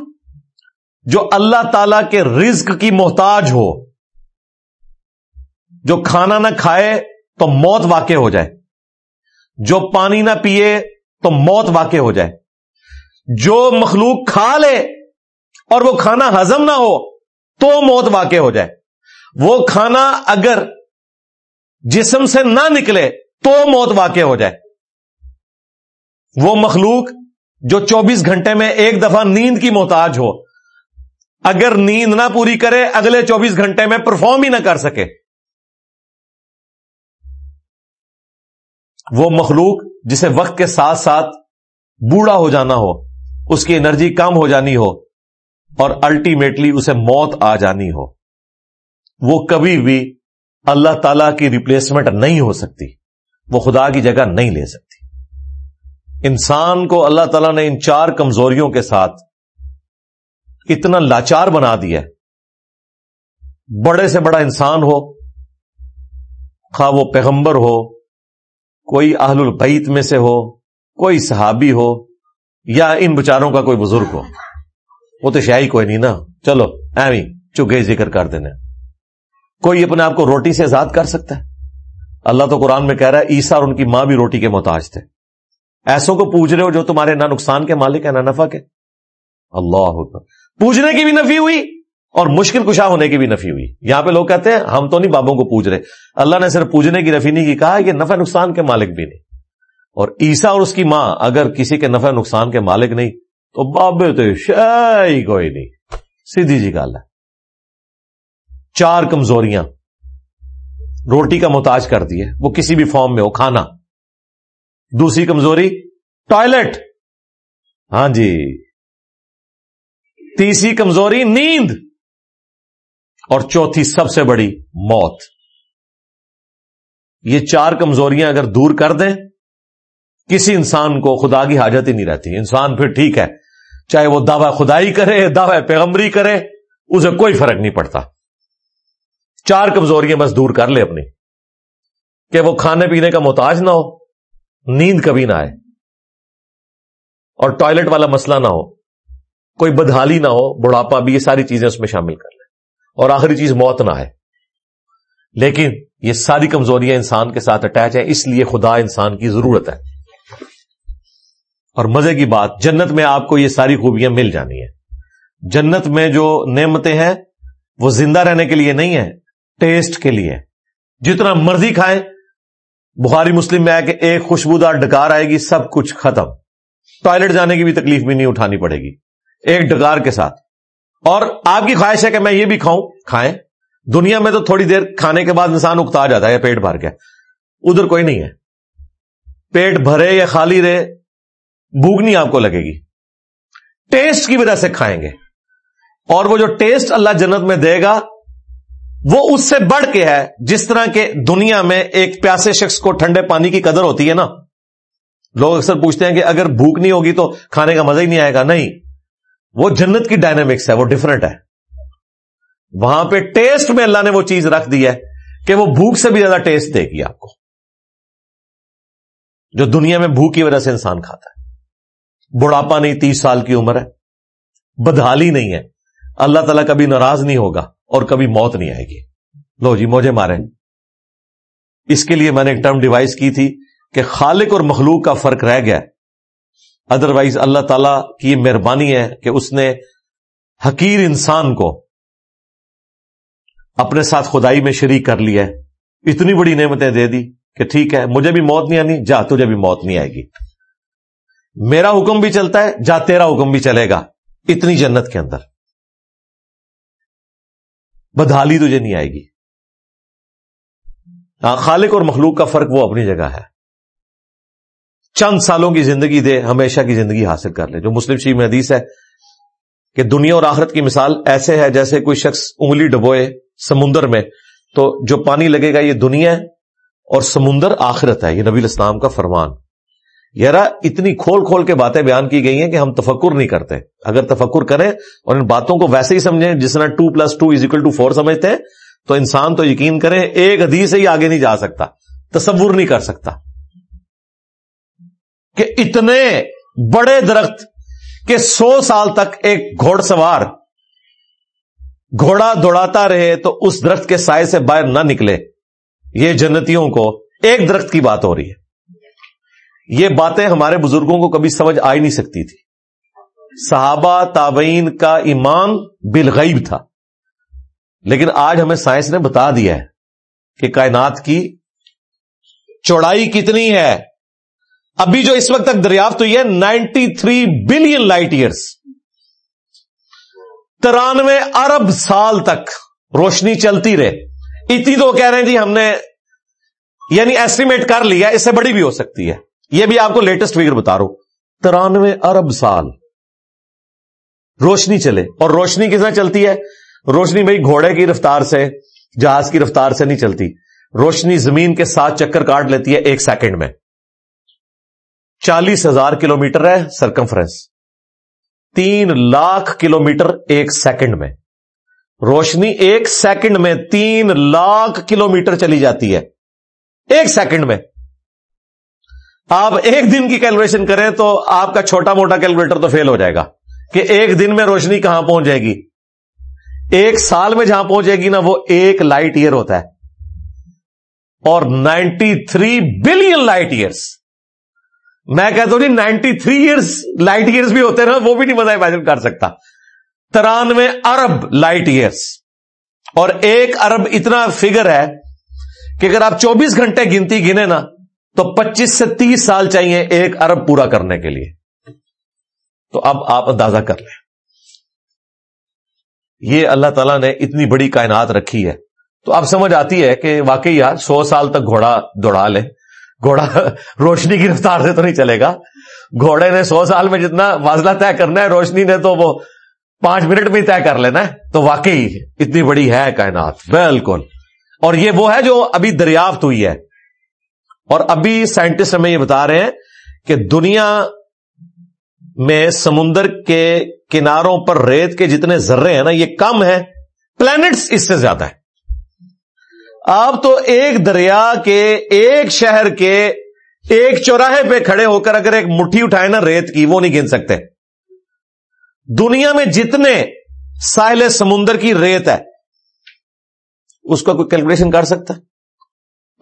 جو اللہ تعالی کے رزق کی محتاج ہو، جو کھانا نہ کھائے تو موت واقع ہو جائے۔ جو پانی نہ پیے تو موت واقع ہو جائے۔ جو مخلوق کھا لے اور وہ کھانا ہزم نہ ہو تو موت واقع ہو جائے۔ وہ کھانا اگر جسم سے نہ نکلے تو موت واقع ہو جائے۔ وہ مخلوق جو چوبیس گھنٹے میں ایک دفعہ نیند کی محتاج ہو، اگر نیند نہ پوری کرے، اگلے چوبیس گھنٹے میں پرفارم ہی نہ کر سکے۔ وہ مخلوق جسے وقت کے ساتھ ساتھ بوڑھا ہو جانا ہو، اس کی انرجی کم ہو جانی ہو اور الٹیمیٹلی اسے موت آ جانی ہو۔ وہ کبھی بھی اللہ تعالی کی ریپلیسمنٹ نہیں ہو سکتی۔ وہ خدا کی جگہ نہیں لے سکتی۔ انسان کو اللہ تعالیٰ نے ان چار کمزوریوں کے ساتھ اتنا لاچار بنا دیا۔ بڑے سے بڑا انسان ہو، خواہ وہ پیغمبر ہو کوئی اہل البیت میں سے ہو، کوئی صحابی ہو، یا ان بچاروں کا کوئی بزرگ ہو۔ وہ تو شاہی کوئی نہیں نا۔ چلو ایوی چکے ذکر کر دینا کوئی اپنے آپ کو روٹی سے آزاد کر سکتا ہے؟ اللہ تو قرآن میں کہہ رہا ہے عیسا اور ان کی ماں بھی روٹی کے محتاج تھے۔ ایسوں کو پوچھ رہے ہو جو تمہارے نہ نقصان کے مالک ہے نہ نفع کے۔ اللہ پوچھنے کی بھی نفی ہوئی۔ اور مشکل کشا ہونے کی بھی نفی ہوئی۔ یہاں پہ لوگ کہتے ہیں، ہم تو نہیں بابوں کو پوچھ رہے۔ اللہ نے صرف پوجنے کی نفی نہیں کی، کہا کہ نفع نقصان کے مالک بھی نہیں۔ اور عیسا اور اس کی ماں، اگر کسی کے نفع نقصان کے مالک نہیں، تو بابے تو شاہی کوئی نہیں۔ سیدھی جی گال ہے۔ چار کمزوریاں۔ روٹی کا محتاج کر دی ہے وہ کسی بھی فارم میں ہو، کھانا۔ دوسری کمزوری، ٹوائلٹ۔ ہاں جی۔ تیسری کمزوری، نیند۔ اور چوتھی سب سے بڑی موت۔ یہ چار کمزوریاں اگر دور کر دیں، کسی انسان کو خدا کی حاجت ہی نہیں رہتی۔ انسان پھر ٹھیک ہے، چاہے وہ دعوی خدائی کرے، دعوی پیغمبری کرے، اسے کوئی فرق نہیں پڑتا۔ چار کمزوریاں بس دور کر لے اپنی، کہ وہ کھانے پینے کا محتاج نہ ہو، نیند کبھی نہ آئے، اور ٹوائلٹ والا مسئلہ نہ ہو، کوئی بدحالی نہ ہو، بڑھاپا بھی یہ ساری چیزیں اس میں شامل کر لیں۔ اور آخری چیز موت نہ آئے لیکن یہ ساری کمزوریاں انسان کے ساتھ اٹیچ ہیں، اس لیے خدا انسان کی ضرورت ہے۔ اور مزے کی بات، جنت میں آپ کو یہ ساری خوبیاں مل جانی ہیں۔ جنت میں جو نعمتیں ہیں، وہ زندہ رہنے کے لیے نہیں ہے ٹیسٹ کے لیے۔ جتنا مرضی کھائیں، بخاری مسلم میں آئے کہ ایک خوشبودار ڈکار آئے گی، سب کچھ ختم۔ ٹوائلٹ جانے کی بھی تکلیف بھی نہیں اٹھانی پڑے گی۔ ایک ڈکار کے ساتھ۔ اور آپ کی خواہش ہے کہ میں یہ بھی کھاؤں، کھائیں۔ دنیا میں تو تھوڑی دیر کھانے کے بعد انسان اکتا جاتا ہے پیٹ بھر کے ادھر کوئی نہیں ہے۔ پیٹ بھرے یا خالی رہے بھوک نہیں آپ کو لگے گی۔ ٹیسٹ کی وجہ سے کھائیں گے۔ اور وہ جو ٹیسٹ اللہ جنت میں دے گا، وہ اس سے بڑھ کے ہے، جس طرح کے دنیا میں ایک پیاسے شخص کو ٹھنڈے پانی کی قدر ہوتی ہے نا۔ لوگ اکثر پوچھتے ہیں کہ اگر بھوک نہیں ہوگی تو کھانے کا مزہ ہی نہیں آئے گا۔ نہیں۔ وہ جنت کی ڈائنامکس ہے، وہ ڈفرنٹ ہے۔ وہاں پہ ٹیسٹ میں اللہ نے وہ چیز رکھ دی ہے کہ وہ بھوک سے بھی زیادہ ٹیسٹ دے گی آپ کو۔ جو دنیا میں بھوک کی وجہ سے انسان کھاتا ہے۔ بڑھاپا نہیں، تیس سال کی عمر ہے۔ بدحالی نہیں ہے۔ اللہ تعالیٰ کبھی ناراض نہیں ہوگا اور کبھی موت نہیں آئے گی۔ لو جی موجے مارے۔ اس کے لیے میں نے ایک ٹرم ڈیوائس کی تھی کہ خالق اور مخلوق کا فرق رہ گیا۔ ادروائز اللہ تعالی کی یہ مہربانی ہے کہ اس نے حقیر انسان کو اپنے ساتھ خدائی میں شریک کر لیا ہے۔ اتنی بڑی نعمتیں دے دی کہ ٹھیک ہے، مجھے بھی موت نہیں آنی، جا، تجھے بھی موت نہیں آئے گی۔ میرا حکم بھی چلتا ہے، جا، تیرا حکم بھی چلے گا۔ اتنی جنت کے اندر۔ بدحالی تجھے نہیں آئے گی۔ ہاں، خالق اور مخلوق کا فرق وہ اپنی جگہ ہے۔ چند سالوں کی زندگی دے، ہمیشہ کی زندگی حاصل کر لے۔ جو مسلم شیخ میں حدیث ہے کہ دنیا اور آخرت کی مثال ایسے ہے جیسے کوئی شخص انگلی ڈبوئے سمندر میں، تو جو پانی لگے گا یہ دنیا ہے اور سمندر آخرت ہے، یہ نبی الاسلام کا فرمان۔ یارا، اتنی کھول کھول کے باتیں بیان کی گئی ہیں کہ ہم تفکر نہیں کرتے۔ اگر تفکر کریں اور ان باتوں کو ویسے ہی سمجھیں، جس طرح two plus two is equal to four سمجھتے ہیں، تو انسان تو یقین کریں ایک حدیث سے ہی آگے نہیں جا سکتا، تصور نہیں کر سکتا۔ کہ اتنے بڑے درخت کہ سو سال تک ایک گھوڑ سوار گھوڑا دوڑاتا رہے تو اس درخت کے سائے سے باہر نہ نکلے۔ یہ جنتیوں کو ایک درخت کی بات ہو رہی ہے۔ یہ باتیں ہمارے بزرگوں کو کبھی سمجھ آ نہیں سکتی تھی۔ صحابہ تابعین کا ایمان بالغیب تھا۔ لیکن آج ہمیں سائنس نے بتا دیا ہے کہ کائنات کی چوڑائی کتنی ہے۔ ابھی جو اس وقت تک دریافت ہوئی ہے، ninety three billion light years ترانوے ارب سال تک روشنی چلتی رہے۔ اتنی تو کہہ رہے ہیں جی ہم نے یعنی ایسٹیمیٹ کر لیا، اس سے بڑی بھی ہو سکتی ہے۔ یہ بھی آپ کو لیٹسٹ فگر بتا رہا ہوں۔ ترانوے ارب سال۔ روشنی چلے۔ اور روشنی کس طرح چلتی ہے؟ روشنی بھائی گھوڑے کی رفتار سے، جہاز کی رفتار سے نہیں چلتی۔ روشنی زمین کے ساتھ چکر کاٹ لیتی ہے ایک سیکنڈ میں۔ چالیس ہزار کلو میٹر ہے سرکمفرنس تین لاکھ کلو میٹر ایک سیکنڈ میں۔ روشنی ایک سیکنڈ میں تین لاکھ کلو میٹر چلی جاتی ہے۔ ایک سیکنڈ میں۔ آپ ایک دن کی کیلکولیشن کریں تو آپ کا چھوٹا موٹا کیلکولیٹر تو فیل ہو جائے گا کہ ایک دن میں روشنی کہاں پہنچ جائے گی۔ ایک سال میں جہاں پہنچے گی نا وہ ایک لائٹ ایئر ہوتا ہے۔ اور ninety three billion light years میں کہتا ہوں جی ninety three years light years بھی ہوتے ہیں نا وہ بھی نہیں مزہ امیجن کر سکتا۔ ترانوے ارب لائٹ ایئرس اور ایک ارب اتنا فگر ہے کہ اگر آپ چوبیس گھنٹے گنتی گنے نا، تو پچیس سے تیس سال چاہیے ایک ارب پورا کرنے کے لیے۔ تو اب آپ اندازہ کر لیں۔ یہ اللہ تعالیٰ نے اتنی بڑی کائنات رکھی ہے۔ تو اب سمجھ آتی ہے کہ واقعی یار، سو سال تک گھوڑا دوڑا لے گھوڑا روشنی کی رفتار سے تو نہیں چلے گا۔ گھوڑے نے سو سال میں جتنا فاصلہ طے کرنا ہے روشنی نے تو وہ پانچ منٹ میں طے کر لینا ہے۔ تو واقعی اتنی بڑی ہے کائنات۔ بالکل۔ اور یہ وہ ہے جو ابھی دریافت ہوئی ہے۔ اور ابھی سائنٹسٹ ہمیں یہ بتا رہے ہیں کہ دنیا میں سمندر کے کناروں پر ریت کے جتنے ذرے ہیں نا، یہ کم ہے پلانٹس اس سے زیادہ ہے آپ تو ایک دریا کے ایک شہر کے ایک چوراہے پہ کھڑے ہو کر اگر ایک مٹھی اٹھائے نا ریت کی، وہ نہیں گن سکتے۔ دنیا میں جتنے ساحل سمندر کی ریت ہے، اس کا کوئی کیلکولیشن کر سکتا ہے؟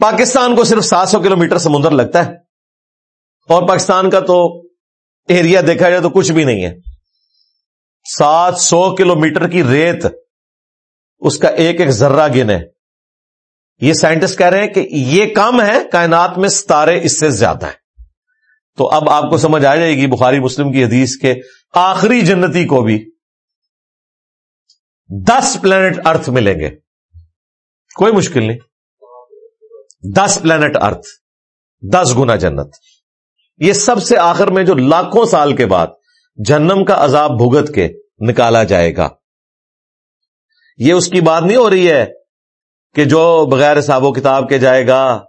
پاکستان کو صرف سات سو کلو میٹر سمندر لگتا ہے۔ اور پاکستان کا تو ایریا دیکھا جائے تو کچھ بھی نہیں ہے۔ سات سو کلو میٹر کی ریت، اس کا ایک ایک ذرہ گن ہے۔ یہ سائنٹسٹ کہہ رہے ہیں کہ یہ کم ہے، کائنات میں ستارے اس سے زیادہ ہیں۔ تو اب آپ کو سمجھ آ جائے گی بخاری مسلم کی حدیث کے آخری جنتی کو بھی دس پلانٹ ارتھ ملیں گے۔ کوئی مشکل نہیں۔ دس پلانٹ ارتھ، دس گنا جنت۔ یہ سب سے آخر میں جو لاکھوں سال کے بعد جنم کا عذاب بھگت کے نکالا جائے گا۔ یہ اس کی بات نہیں ہو رہی ہے کہ جو بغیر حساب و کتاب کے جائے گا،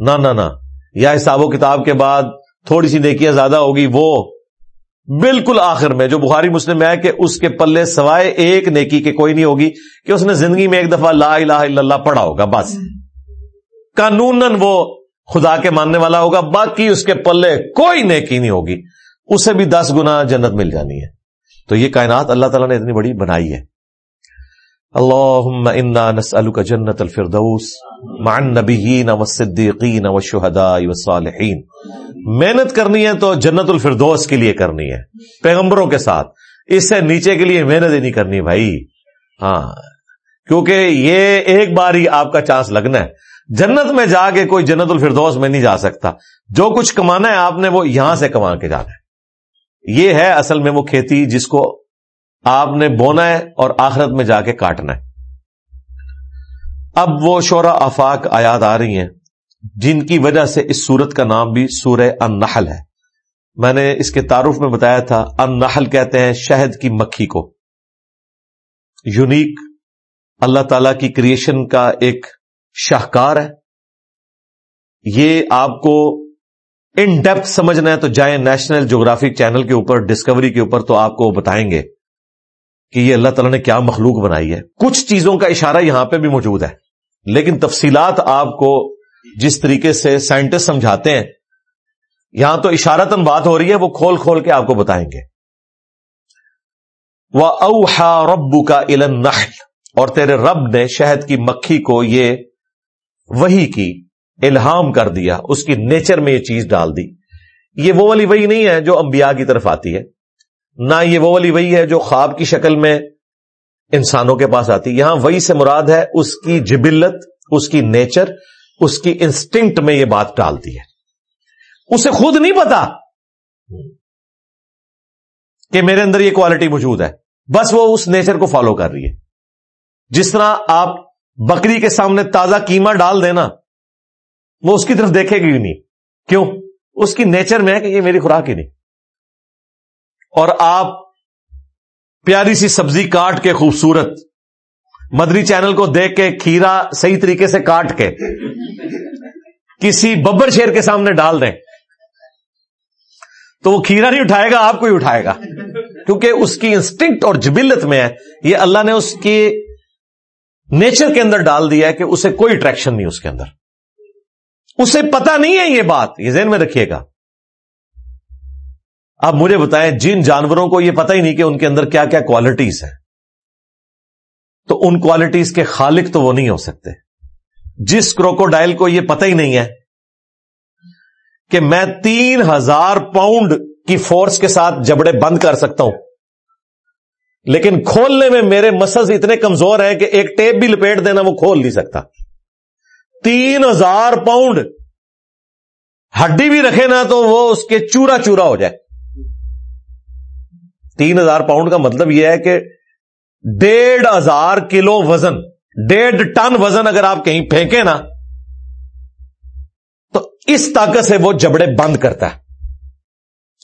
نہ نہ یا حساب و کتاب کے بعد تھوڑی سی نیکیاں زیادہ ہوگی، وہ بالکل آخر میں، جو بخاری مسلم میں ہے کہ اس کے پلے سوائے ایک نیکی کے کوئی نہیں ہوگی، کہ اس نے زندگی میں ایک دفعہ لا الہ الا اللہ پڑھا ہوگا، بس۔ قانون وہ خدا کے ماننے والا ہوگا، باقی اس کے پلے کوئی نیکی نہیں ہوگی۔ اسے بھی دس گنا جنت مل جانی ہے۔ تو یہ کائنات اللہ تعالیٰ نے اتنی بڑی بنائی ہے۔ اللہ نسألك جنت الفردوس مع النبیین والصدیقین والشہداء والصالحین محنت کرنی ہے تو جنت الفردوس کے لیے کرنی ہے، پیغمبروں کے ساتھ۔ اس سے نیچے کے لیے محنت ہی نہیں کرنی بھائی۔ ہاں کیونکہ یہ ایک بار ہی آپ کا چانس لگنا ہے۔ جنت میں جا کے کوئی جنت الفردوس میں نہیں جا سکتا۔ جو کچھ کمانا ہے آپ نے وہ یہاں سے کما کے جانا ہے۔ یہ ہے اصل میں وہ کھیتی جس کو آپ نے بونا ہے اور آخرت میں جا کے کاٹنا ہے۔ اب وہ شورا آفاق آیات آ رہی ہیں، جن کی وجہ سے اس سورت کا نام بھی سورہ النحل ہے۔ میں نے اس کے تعارف میں بتایا تھا، النحل کہتے ہیں شہد کی مکھی کو۔ یونیک، اللہ تعالی کی کریشن کا ایک شاہکار ہے۔ یہ آپ کو ان ڈیپتھ سمجھنا ہے تو جائیں نیشنل جغرافک چینل کے اوپر، ڈسکوری کے اوپر تو آپ کو بتائیں گے۔ کہ یہ اللہ تعالیٰ نے کیا مخلوق بنائی ہے۔ کچھ چیزوں کا اشارہ یہاں پہ بھی موجود ہے، لیکن تفصیلات آپ کو جس طریقے سے سائنٹسٹ سمجھاتے ہیں، یہاں تو اشارتن بات ہو رہی ہے، وہ کھول کھول کے آپ کو بتائیں گے۔ وہ اوہا ربو کا علم اور تیرے رب نے شہد کی مکھی کو یہ وہی کی، الہام کر دیا، اس کی نیچر میں یہ چیز ڈال دی۔ یہ وہ والی وہی نہیں ہے جو انبیاء کی طرف آتی ہے۔ نہ یہ وہ والی وہی ہے جو خواب کی شکل میں انسانوں کے پاس آتی یہاں وہی سے مراد ہے، اس کی جبلت، اس کی نیچر، اس کی انسٹنکٹ میں یہ بات ڈالتی ہے۔ اسے خود نہیں پتا کہ میرے اندر یہ کوالٹی موجود ہے۔ بس وہ اس نیچر کو فالو کر رہی ہے۔ جس طرح آپ بکری کے سامنے تازہ کیما ڈال دینا، وہ اس کی طرف دیکھے گی نہیں۔ کیوں؟ اس کی نیچر میں ہے کہ یہ میری خوراک ہی نہیں۔ اور آپ پیاری سی سبزی کاٹ کے خوبصورت مدری چینل کو دیکھ کے کھیرا صحیح طریقے سے کاٹ کے کسی ببر شیر کے سامنے ڈال دیں تو وہ کھیرا نہیں اٹھائے گا، آپ کو ہی اٹھائے گا۔ کیونکہ اس کی انسٹنکٹ اور جبلت میں ہے، یہ اللہ نے اس کی نیچر کے اندر ڈال دیا ہے کہ اسے کوئی اٹریکشن نہیں اس کے اندر۔ اسے پتا نہیں ہے یہ بات، یہ ذہن میں رکھیے گا۔ آپ مجھے بتائیں، جن جانوروں کو یہ پتہ ہی نہیں کہ ان کے اندر کیا کیا کوالٹیز ہیں، تو ان کوالٹیز کے خالق تو وہ نہیں ہو سکتے۔ جس کروکوڈائل کو یہ پتہ ہی نہیں ہے کہ میں تین ہزار پاؤنڈ کی فورس کے ساتھ جبڑے بند کر سکتا ہوں، لیکن کھولنے میں میرے مسلس اتنے کمزور ہیں کہ ایک ٹیپ بھی لپیٹ دینا وہ کھول نہیں سکتا۔ تین ہزار پاؤنڈ ہڈی بھی رکھے نا تو وہ اس کے چورا چورا ہو جائے۔ تین ہزار پاؤنڈ کا مطلب یہ ہے کہ ڈیڑھ ہزار کلو وزن، ڈیڑھ ٹن وزن اگر آپ کہیں پھینکیں نا، تو اس طاقت سے وہ جبڑے بند کرتا ہے۔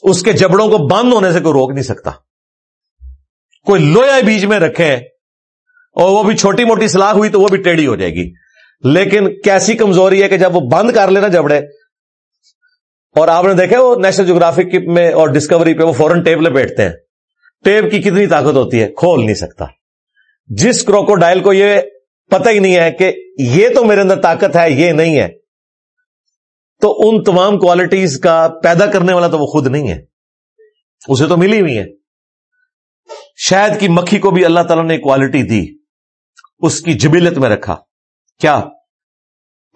اس کے جبڑوں کو بند ہونے سے کوئی روک نہیں سکتا۔ کوئی لویا بیچ میں رکھے اور وہ بھی چھوٹی موٹی سلاخ ہوئی تو وہ بھی ٹیڑھی ہو جائے گی۔ لیکن کیسی کمزوری ہے کہ جب وہ بند کر لینا جبڑے، اور آپ نے دیکھا وہ نیشنل جغرافک میں اور ڈسکوری پہ وہ فورن ٹیپ لپیٹتے ہیں۔ ٹیپ کی کتنی طاقت ہوتی ہے؟ کھول نہیں سکتا۔ جس کروکو ڈائل کو یہ پتہ ہی نہیں ہے کہ یہ تو میرے اندر طاقت ہے، یہ نہیں ہے۔ تو ان تمام کوالٹیز کا پیدا کرنے والا تو وہ خود نہیں ہے۔ اسے تو ملی ہوئی ہے۔ شاید کی مکھی کو بھی اللہ تعالیٰ نے کوالٹی دی۔ اس کی جبیلت میں رکھا۔ کیا؟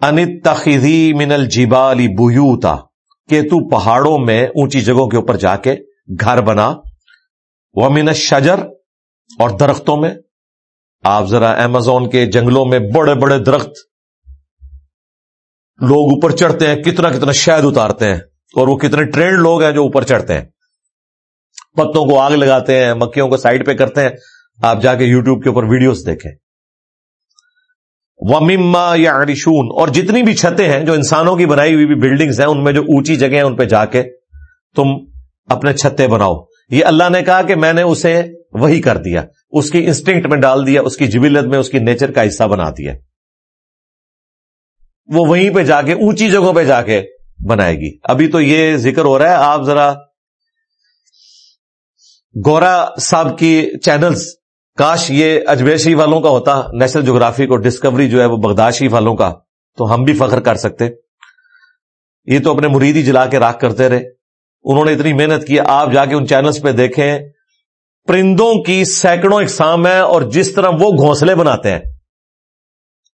انت تخیزی من الجبال بویوتا کہ تو پہاڑوں میں اونچی جگہوں کے اوپر جا کے گھر بنا۔ وہ من شجر اور درختوں میں۔ آپ ذرا امیزون کے جنگلوں میں بڑے بڑے درخت۔ لوگ اوپر چڑھتے ہیں، کتنا کتنا شہد اتارتے ہیں۔ اور وہ کتنے ٹرینڈ لوگ ہیں جو اوپر چڑھتے ہیں۔ پتوں کو آگ لگاتے ہیں، مکھیوں کو سائڈ پہ کرتے ہیں۔ آپ جا کے یوٹیوب کے اوپر ویڈیوز دیکھیں۔ ومما یا ارشون اور جتنی بھی چھتیں ہیں جو انسانوں کی بنائی ہوئی بھی بلڈنگز ہیں، ان میں جو اونچی جگہ ہیں، ان پہ جا کے تم اپنے چھتے بناؤ۔ یہ اللہ نے کہا کہ میں نے اسے وہی کر دیا۔ اس کی انسٹنکٹ میں ڈال دیا، اس کی جبلت میں، اس کی نیچر کا حصہ بنا دیا۔ وہ وہیں پہ جا کے، اونچی جگہوں پہ جا کے بنائے گی۔ ابھی تو یہ ذکر ہو رہا ہے، آپ ذرا گورا صاحب کی چینلز کاش یہ اجمیشی والوں کا ہوتا نیشنل جغرافی کو ڈسکوری جو ہے وہ بغداشی والوں کا، تو ہم بھی فخر کر سکتے۔ یہ تو اپنے مریدی جلا کے راک کرتے رہے۔ انہوں نے اتنی محنت کی، آپ جا کے ان چینلز پہ دیکھیں، پرندوں کی سینکڑوں اقسام ہے اور جس طرح وہ گھونسلے بناتے ہیں۔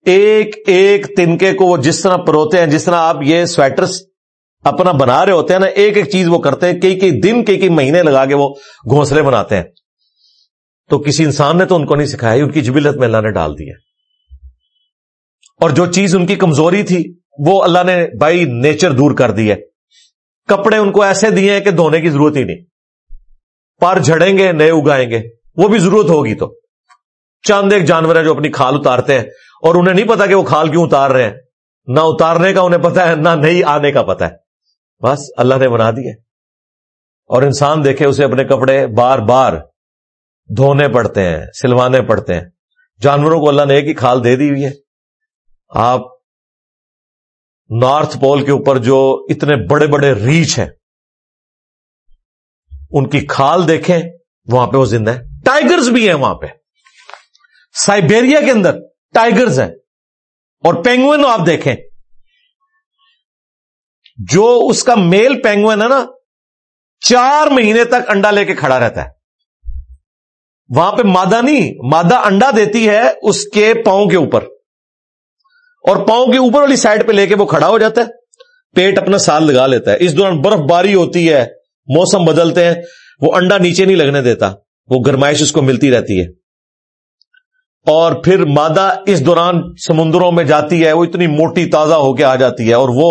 ایک ایک تنکے کو وہ جس طرح پروتے ہیں، جس طرح آپ یہ سویٹرز اپنا بنا رہے ہوتے ہیں نا، ایک ایک چیز وہ کرتے ہیں، کئی کئی دن، کئی کئی مہینے لگا کے وہ گھونسلے بناتے ہیں۔ تو کسی انسان نے تو ان کو نہیں سکھایا، ان کی جبلت میں اللہ نے ڈال دیا اور جو چیز ان کی کمزوری تھی، وہ اللہ نے بائی نیچر دور کر دی ہے۔ کپڑے ان کو ایسے دیے ہیں کہ دھونے کی ضرورت ہی نہیں۔ پر جھڑیں گے، نئے اگائیں گے۔ وہ بھی ضرورت ہوگی تو۔ چاند ایک جانور ہے جو اپنی کھال اتارتے ہیں اور انہیں نہیں پتا کہ وہ کھال کیوں اتار رہے ہیں۔ نہ اتارنے کا انہیں پتا ہے، نہ نہیں آنے کا پتا ہے۔ بس اللہ نے بنا دیا۔ اور انسان دیکھے، اسے اپنے کپڑے بار بار دھونے پڑتے ہیں، سلوانے پڑتے ہیں۔ جانوروں کو اللہ نے ایک ہی کھال دے دی ہوئی ہے۔ آپ نارتھ پول کے اوپر جو اتنے بڑے بڑے ریچ ہیں، ان کی کھال دیکھیں، وہاں پہ وہ زندہ ہے ٹائیگرز بھی ہیں وہاں پہ۔ سائبیریا کے اندر ٹائیگرز ہیں۔ اور پینگوئن آپ دیکھیں۔ جو اس کا میل پینگوئن ہے نا، چار مہینے تک انڈا لے کے کھڑا رہتا ہے۔ وہاں پہ مادہ نہیں، مادہ انڈا دیتی ہے اس کے پاؤں کے اوپر۔ اور پاؤں کے اوپر والی سائڈ پہ لے کے وہ کھڑا ہو جاتا ہے، پیٹ اپنا سال لگا لیتا ہے۔ اس دوران برف باری ہوتی ہے، موسم بدلتے ہیں، وہ انڈا نیچے نہیں لگنے دیتا، وہ گرمائش اس کو ملتی رہتی ہے۔ اور پھر مادہ اس دوران سمندروں میں جاتی ہے، وہ اتنی موٹی تازہ ہو کے آ جاتی ہے، اور وہ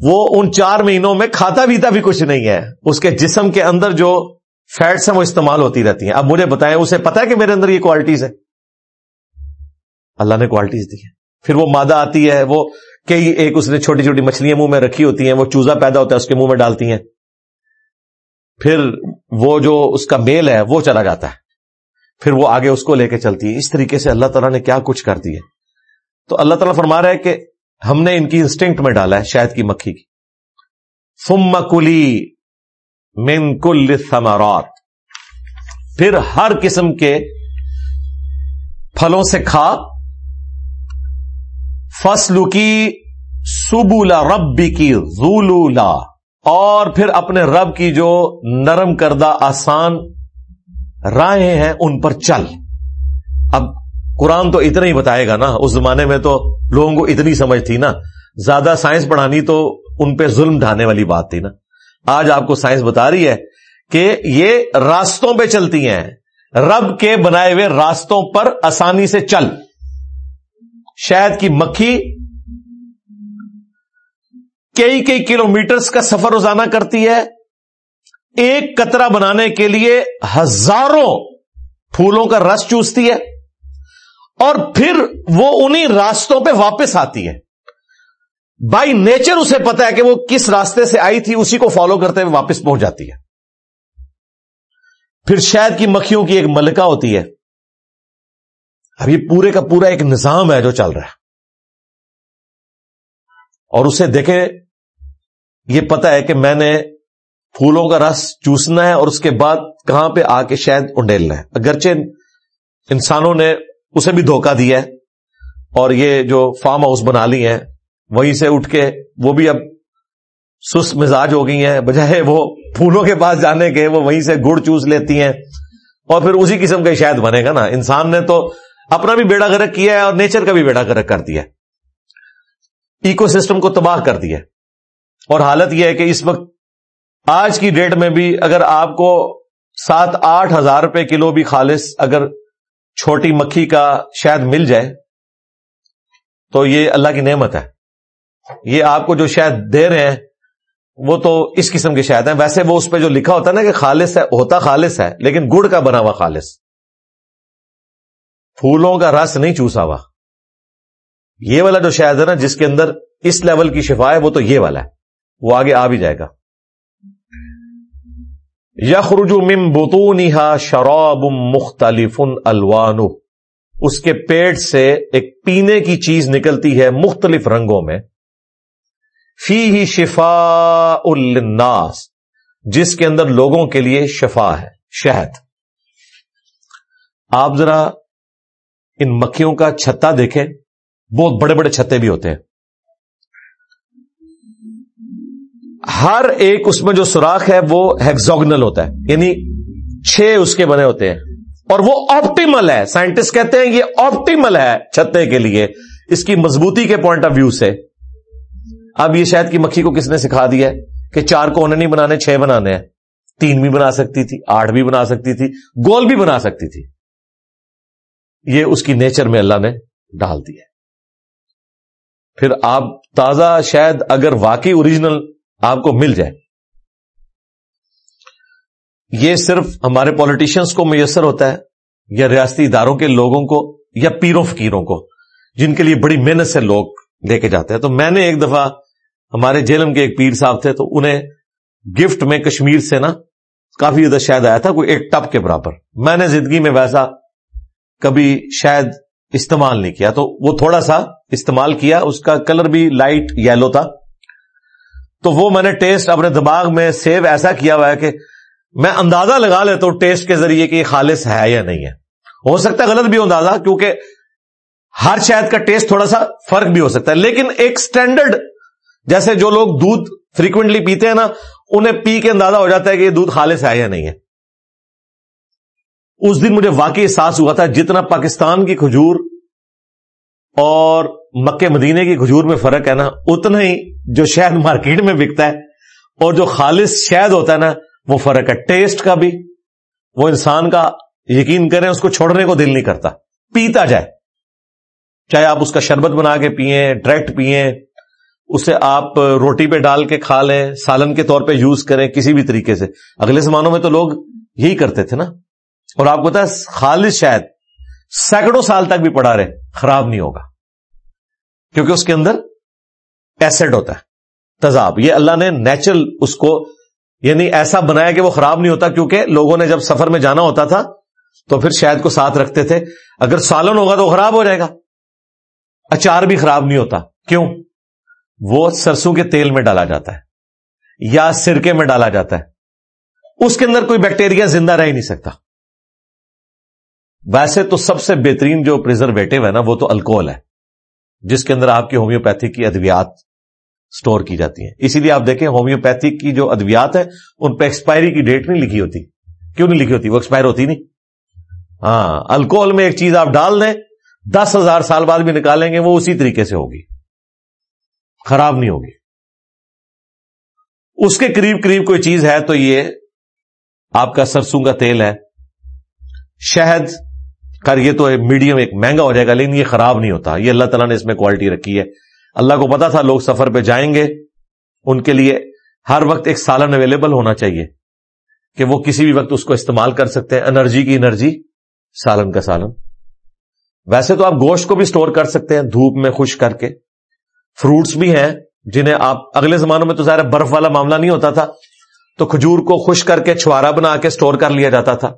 وہ ان چار مہینوں میں کھاتا پیتا بھی کچھ نہیں ہے۔ اس کے جسم کے اندر جو فیٹس ہیں، وہ استعمال ہوتی رہتی ہیں۔ اب مجھے بتائیں، اسے پتا ہے کہ میرے اندر یہ کوالٹیز ہے اللہ نے کوالٹیز دی ہے پھر وہ مادہ آتی ہے، وہ کئی ایک اس نے چھوٹی چھوٹی مچھلیاں منہ میں رکھی ہوتی ہیں، وہ چوزا پیدا ہوتا ہے، اس کے منہ میں ڈالتی ہیں۔ پھر وہ جو اس کا میل ہے، وہ چلا جاتا ہے۔ پھر وہ آگے اس کو لے کے چلتی ہے۔ اس طریقے سے اللہ تعالیٰ نے کیا کچھ کر دی ہے؟ تو اللہ تعالیٰ فرما رہا ہے کہ ہم نے ان کی انسٹنکٹ میں ڈالا ہے، شاید کی مکھی کی۔ فم کلی من کل ثمرات پھر ہر قسم کے پھلوں سے کھا فصل کی سبولا ربی کی زولولا اور پھر اپنے رب کی جو نرم کردہ آسان رائے ہیں ان پر چل۔ اب قرآن تو اتنا ہی بتائے گا نا، اس زمانے میں تو لوگوں کو اتنی سمجھ تھی نا۔ زیادہ سائنس پڑھانی تو ان پہ ظلم ڈھانے والی بات تھی نا۔ آج آپ کو سائنس بتا رہی ہے کہ یہ راستوں پہ چلتی ہیں۔ رب کے بنائے ہوئے راستوں پر آسانی سے چل۔ شہد کی مکھی کئی کئی کلو میٹرس کا سفر روزانہ کرتی ہے۔ ایک کترا بنانے کے لیے ہزاروں پھولوں کا رس چوستی ہے اور پھر وہ انہی راستوں پہ واپس آتی ہے۔ بائی نیچر اسے پتا ہے کہ وہ کس راستے سے آئی تھی، اسی کو فالو کرتے ہوئے واپس پہنچ جاتی ہے۔ پھر شہد کی مکھیوں کی ایک ملکہ ہوتی ہے۔ اب یہ پورے کا پورا ایک نظام ہے جو چل رہا ہے۔ اور اسے دیکھے یہ پتا ہے کہ میں نے پھولوں کا رس چوسنا ہے اور اس کے بعد کہاں پہ آ کے شاید انڈیلنا ہے۔ اگرچہ انسانوں نے اسے بھی دھوکہ دیا ہے اور یہ جو فارم ہاؤس بنا لی ہیں، وہیں سے اٹھ کے وہ بھی اب سست مزاج ہو گئی ہیں۔ بجائے وہ پھولوں کے پاس جانے کے، وہ وہیں سے گڑ چوس لیتی ہیں۔ اور پھر اسی قسم کا شاید بنے گا نا۔ انسان نے تو اپنا بھی بیڑا گرک کیا ہے اور نیچر کا بھی بیڑا گرک کر دیا ایکو سسٹم کو تباہ کر دیا اور حالت یہ ہے کہ اس وقت آج کی ڈیٹ میں بھی اگر آپ کو سات آٹھ ہزار روپے کلو بھی خالص اگر چھوٹی مکھی کا شاید مل جائے تو یہ اللہ کی نعمت ہے۔ یہ آپ کو جو شاید دے رہے ہیں، وہ تو اس قسم کے شاید ہیں۔ ویسے وہ اس پہ جو لکھا ہوتا ہے نا کہ خالص ہے، ہوتا خالص ہے، لیکن گڑ کا بنا ہوا خالص۔ پھولوں کا رس نہیں چوسا ہوا۔ یہ والا جو شاید ہے نا، جس کے اندر اس لیول کی شفا ہے، وہ تو یہ والا ہے۔ وہ آگے آ بھی جائے گا۔ یخرج من بطونها شراب مختلف الوان اس کے پیٹ سے ایک پینے کی چیز نکلتی ہے مختلف رنگوں میں۔ فی ہی شفا الناس جس کے اندر لوگوں کے لیے شفا ہے، شہد۔ آپ ذرا ان مکھیوں کا چھتا دیکھیں، بہت بڑے بڑے چھتے بھی ہوتے ہیں۔ ہر ایک اس میں جو سوراخ ہے، وہ ہیکزوگنل ہوتا ہے یعنی چھ اس کے بنے ہوتے ہیں۔ اور وہ آپٹیمل ہے۔ سائنٹسٹ کہتے ہیں یہ آپٹیمل ہے چھتے کے لیے۔ اس کی مضبوطی کے پوائنٹ آف ویو سے۔ اب یہ شاید کی مکھی کو کس نے سکھا دیا کہ چار کونے نہیں بنانے، چھ بنانے ہیں۔ تین بھی بنا سکتی تھی، آٹھ بھی بنا سکتی تھی، گول بھی بنا سکتی تھی۔ یہ اس کی نیچر میں اللہ نے ڈال دیا پھر آپ تازہ شاید اگر واقعی اوریجنل آپ کو مل جائے۔ یہ صرف ہمارے پالیٹیشینس کو میسر ہوتا ہے یا ریاستی اداروں کے لوگوں کو یا پیروں فقیروں کو جن کے لیے بڑی محنت سے لوگ لے کے جاتے ہیں۔ تو میں نے ایک دفعہ ہمارے جیلم کے ایک پیر صاحب تھے تو انہیں گفٹ میں کشمیر سے نا کافی زیادہ شاید آیا تھا، کوئی ایک ٹپ کے برابر۔ میں نے زندگی میں ویسا کبھی شاید استعمال نہیں کیا تو وہ تھوڑا سا استعمال کیا، اس کا کلر بھی لائٹ یلو تھا۔ تو وہ میں نے ٹیسٹ اپنے دماغ میں سیو ایسا کیا ہوا ہے کہ میں اندازہ لگا لیتا ہوں ٹیسٹ کے ذریعے کہ یہ خالص ہے یا نہیں ہے۔ ہو سکتا ہے غلط بھی اندازہ، کیونکہ ہر شہد کا ٹیسٹ تھوڑا سا فرق بھی ہو سکتا ہے۔ لیکن ایک سٹینڈرڈ، جیسے جو لوگ دودھ فریکوینٹلی پیتے ہیں نا، انہیں پی کے اندازہ ہو جاتا ہے کہ یہ دودھ خالص ہے یا نہیں ہے۔ اس دن مجھے واقعی احساس ہوا تھا جتنا پاکستان کی کھجور اور مکے مدینے کی کھجور میں فرق ہے نا، اتنا ہی جو شہد مارکیٹ میں بکتا ہے اور جو خالص شہد ہوتا ہے نا، وہ فرق ہے ٹیسٹ کا بھی۔ وہ انسان کا یقین کریں اس کو چھوڑنے کو دل نہیں کرتا۔ پیتا جائے۔ چاہے آپ اس کا شربت بنا کے پیئیں، ڈائریکٹ پیئیں، اسے آپ روٹی پہ ڈال کے کھا لیں، سالن کے طور پہ یوز کریں کسی بھی طریقے سے۔ اگلے زمانوں میں تو لوگ یہی کرتے تھے نا۔ اور آپ کو پتا ہے خالص شاید سینکڑوں سال تک بھی پڑا رہے، خراب نہیں ہوگا۔ کیونکہ اس کے اندر ایسڈ ہوتا ہے تذاب یہ اللہ نے نیچرل اس کو یعنی ایسا بنایا کہ وہ خراب نہیں ہوتا، کیونکہ لوگوں نے جب سفر میں جانا ہوتا تھا، تو پھر شاید کو ساتھ رکھتے تھے۔ اگر سالن ہوگا تو خراب ہو جائے گا۔ اچار بھی خراب نہیں ہوتا۔ کیوں؟ وہ سرسوں کے تیل میں ڈالا جاتا ہے، یا سرکے میں ڈالا جاتا ہے۔ اس کے اندر کوئی بیکٹیریا زندہ رہ ہی نہیں سکتا۔ ویسے تو سب سے بہترین جو پرزرویٹو ہے نا، وہ تو الکوہل ہے۔ جس کے اندر آپ کی ہومیوپیتھی کی ادویات سٹور کی جاتی ہیں۔ اسی لیے آپ دیکھیں ہومیوپیتھک کی جو ادویات ہیں، ان پہ ایکسپائری کی ڈیٹ نہیں لکھی ہوتی۔ کیوں نہیں لکھی ہوتی؟ وہ ایکسپائر ہوتی نہیں۔ ہاں الکوہل میں ایک چیز آپ ڈال دیں، دس ہزار سال بعد بھی نکالیں گے، وہ اسی طریقے سے ہوگی۔ خراب نہیں ہوگی۔ اس کے قریب قریب کوئی چیز ہے تو یہ آپ کا سرسوں کا تیل ہے۔ شہد کر، یہ تو میڈیم، ایک مہنگا ہو جائے گا، لیکن یہ خراب نہیں ہوتا۔ یہ اللہ تعالیٰ نے اس میں کوالٹی رکھی ہے۔ اللہ کو پتا تھا لوگ سفر پہ جائیں گے۔ ان کے لیے ہر وقت ایک سالن اویلیبل ہونا چاہیے کہ وہ کسی بھی وقت اس کو استعمال کر سکتے ہیں۔ انرجی کی انرجی، سالن کا سالن۔ ویسے تو آپ گوشت کو بھی سٹور کر سکتے ہیں دھوپ میں خوش کر کے۔ فروٹس بھی ہیں جنہیں آپ، اگلے زمانوں میں تو ظاہر برف والا معاملہ نہیں ہوتا تھا۔ تو کھجور کو خوش کر کے چھوارا بنا کے سٹور کر لیا جاتا تھا۔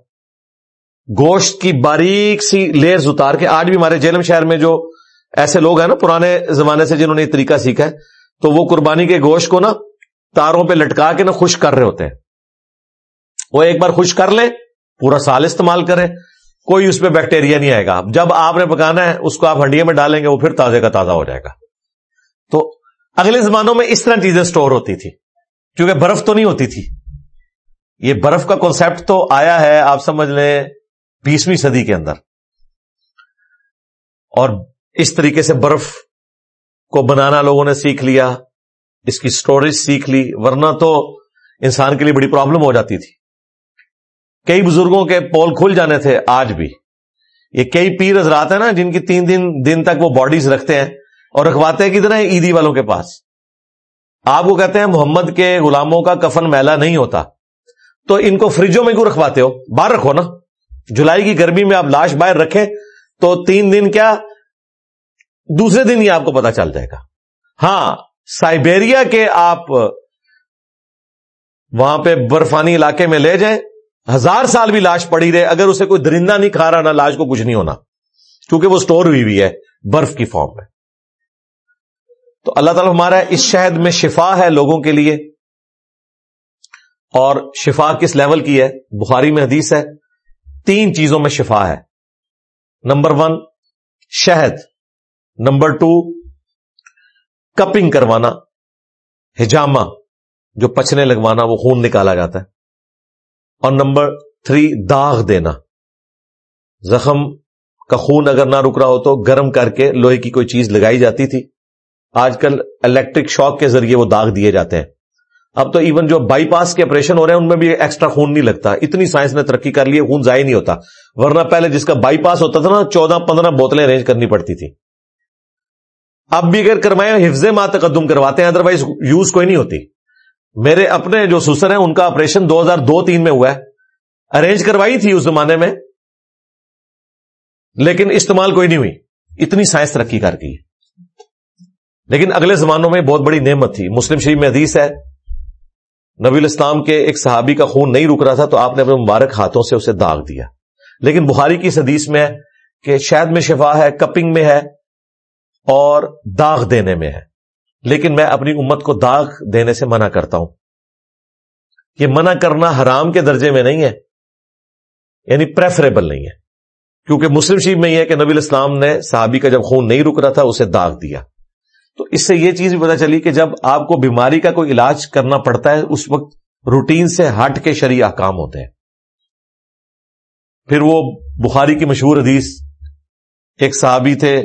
گوشت کی باریک سی لیئرز اتار کے، آج بھی ہمارے جیلم شہر میں جو ایسے لوگ ہیں نا، پرانے زمانے سے جنہوں نے یہ طریقہ سیکھا ہے، تو وہ قربانی کے گوشت کو نا تاروں پہ لٹکا کے نا خوش کر رہے ہوتے ہیں۔ وہ ایک بار خوش کر لیں، پورا سال استعمال کریں، کوئی اس پہ بیکٹیریا نہیں آئے گا۔ جب آپ نے پکانا ہے، اس کو آپ ہنڈیا میں ڈالیں گے، وہ پھر تازے کا تازہ ہو جائے گا۔ تو اگلے زمانوں میں اس طرح چیزیں سٹور ہوتی تھی کیونکہ برف تو نہیں ہوتی تھی۔ یہ برف کا کانسیپٹ تو آیا ہے، آپ سمجھ لیں۔ بیسویں صدی کے اندر۔ اور اس طریقے سے برف کو بنانا لوگوں نے سیکھ لیا، اس کی سٹوریج سیکھ لی، ورنہ تو انسان کے لیے بڑی پرابلم ہو جاتی تھی۔ کئی بزرگوں کے پول کھل جانے تھے آج بھی۔ یہ کئی پیر حضرات ہیں نا، جن کی تین دن دن تک وہ باڈیز رکھتے ہیں اور رکھواتے ہیں کتنا عیدی والوں کے پاس۔ آپ کو کہتے ہیں محمد کے غلاموں کا کفن میلا نہیں ہوتا۔ تو ان کو فریجوں میں کیوں رکھواتے ہو؟ باہر رکھو نا۔ جولائی کی گرمی میں آپ لاش باہر رکھیں تو تین دن کیا دوسرے دن ہی آپ کو پتا چل جائے گا۔ ہاں سائبیریا کے آپ وہاں پہ برفانی علاقے میں لے جائیں۔ ہزار سال بھی لاش پڑی رہے، اگر اسے کوئی درندہ نہیں کھا رہا، نہ لاش کو کچھ نہیں ہونا۔ کیونکہ وہ سٹور ہوئی ہوئی ہے، برف کی فارم میں۔ تو اللہ تعالیٰ ہمارا اس شہد میں شفا ہے لوگوں کے لیے۔ اور شفا کس لیول کی ہے؟ بخاری میں حدیث ہے۔ تین چیزوں میں شفا ہے۔ نمبر ون، شہد۔ نمبر ٹو، کپنگ کروانا۔ ہجامہ، جو پچنے لگوانا، وہ خون نکالا جاتا ہے۔ اور نمبر تھری، داغ دینا۔ زخم کا خون اگر نہ رک رہا ہو تو گرم کر کے لوہے کی کوئی چیز لگائی جاتی تھی۔ آج کل الیکٹرک شاک کے ذریعے وہ داغ دیے جاتے ہیں۔ اب تو ایون جو بائی پاس کے آپریشن ہو رہے ہیں، ان میں بھی ایکسٹرا خون نہیں لگتا۔ اتنی سائنس نے ترقی کر لی ہے، خون ضائع نہیں ہوتا۔ ورنہ پہلے جس کا بائی پاس ہوتا تھا نا، چودہ پندرہ بوتلیں ارینج کرنی پڑتی تھی اب بھی اگر کرمائے حفظ ماں تقدم کرواتے ہیں ادروائز یوز کوئی نہیں ہوتی۔ میرے اپنے جو سسر ہیں، ان کا آپریشن دو ہزار دو تین میں ہوا ہے۔ ارینج کروائی تھی اس زمانے میں، لیکن استعمال کوئی نہیں ہوئی۔ اتنی سائنس ترقی کر گئی۔ لیکن اگلے زمانوں میں بہت بڑی نعمت تھی۔ مسلم شریف میں حدیث ہے نبی الاسلام کے ایک صحابی کا خون نہیں رک رہا تھا تو آپ نے اپنے مبارک ہاتھوں سے اسے داغ دیا۔ لیکن بخاری کی حدیث میں ہے کہ شاید میں شفا ہے، کپنگ میں ہے اور داغ دینے میں ہے۔ لیکن میں اپنی امت کو داغ دینے سے منع کرتا ہوں۔ یہ منع کرنا حرام کے درجے میں نہیں ہے یعنی پریفریبل نہیں ہے۔ کیونکہ مسلم شیف میں یہ ہے کہ نبی الاسلام نے صحابی کا جب خون نہیں رک رہا تھا، اسے داغ دیا۔ تو اس سے یہ چیز بھی پتا چلی کہ جب آپ کو بیماری کا کوئی علاج کرنا پڑتا ہے، اس وقت روٹین سے ہٹ کے شریع احکام ہوتے ہیں۔ پھر وہ بخاری کی مشہور حدیث، ایک صحابی تھے،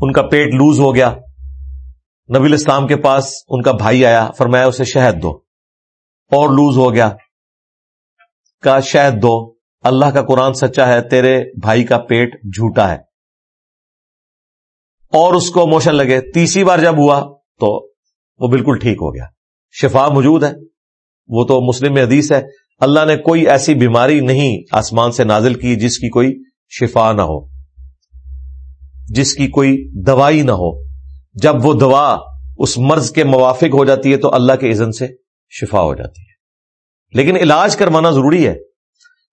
ان کا پیٹ لوز ہو گیا۔ نبی الاسلام کے پاس ان کا بھائی آیا، فرمایا اسے شہد دو۔ اور لوز ہو گیا۔ کا شہد دو۔ اللہ کا قرآن سچا ہے، تیرے بھائی کا پیٹ جھوٹا ہے۔ اور اس کو موشن لگے۔ تیسری بار جب ہوا تو وہ بالکل ٹھیک ہو گیا۔ شفا موجود ہے۔ وہ تو مسلم میں حدیث ہے۔ اللہ نے کوئی ایسی بیماری نہیں آسمان سے نازل کی جس کی کوئی شفا نہ ہو۔ جس کی کوئی دوائی نہ ہو۔ جب وہ دوا اس مرض کے موافق ہو جاتی ہے تو اللہ کے اذن سے شفا ہو جاتی ہے۔ لیکن علاج کروانا ضروری ہے۔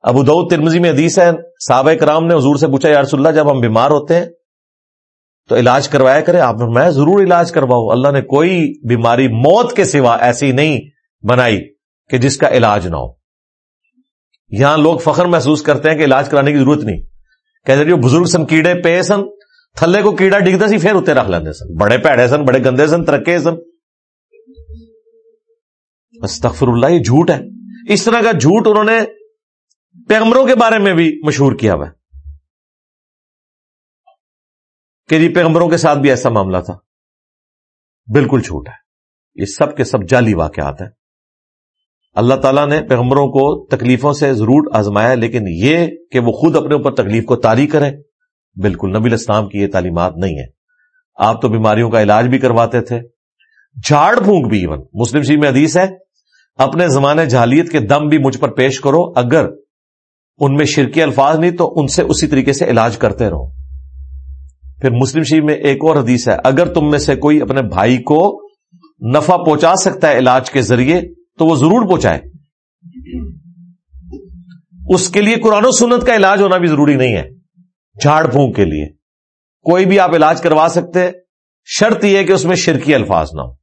ابو دعود ترمزی میں حدیث ہے۔ صحابہ کرام نے حضور سے پوچھا یارس اللہ، جب ہم بیمار ہوتے ہیں تو علاج کروایا کرے، آپ نے میں ضرور علاج کرواؤ۔ اللہ نے کوئی بیماری موت کے سوا ایسی نہیں بنائی کہ جس کا علاج نہ ہو۔ یہاں لوگ فخر محسوس کرتے ہیں کہ علاج کرانے کی ضرورت نہیں۔ کہتے جو جی، بزرگ سن، کیڑے پے سن، تھلے کو کیڑا ڈگتا سی، پھر اتنے رکھ لیندے سن۔ بڑے پیڑے سن، بڑے گندے سن ترکے سن۔ استغفر اللہ یہ جھوٹ ہے۔ اس طرح کا جھوٹ انہوں نے پیغمبروں کے بارے میں بھی مشہور کیا ہوا کہ جی پیغمبروں کے ساتھ بھی ایسا معاملہ تھا۔ بالکل چھوٹ ہے۔ یہ سب کے سب جعلی واقعات ہیں۔ اللہ تعالیٰ نے پیغمبروں کو تکلیفوں سے ضرور آزمایا لیکن یہ کہ وہ خود اپنے اوپر تکلیف کو تاری کرے بالکل نبی الاسلام کی یہ تعلیمات نہیں ہے آپ تو بیماریوں کا علاج بھی کرواتے تھے۔ جھاڑ پھونک بھی ایون۔ مسلم شی میں حدیث ہے، اپنے زمانے جہالیت کے دم بھی مجھ پر پیش کرو، اگر ان میں شرکی الفاظ نہیں تو ان سے اسی طریقے سے علاج کرتے رہو۔ پھر مسلم شریف میں ایک اور حدیث ہے، اگر تم میں سے کوئی اپنے بھائی کو نفع پہنچا سکتا ہے علاج کے ذریعے، تو وہ ضرور پہنچائے۔ اس کے لیے قرآن و سنت کا علاج ہونا بھی ضروری نہیں ہے، جھاڑ پھونک کے لیے۔ کوئی بھی آپ علاج کروا سکتے، شرط یہ ہے کہ اس میں شرکی الفاظ نہ ہو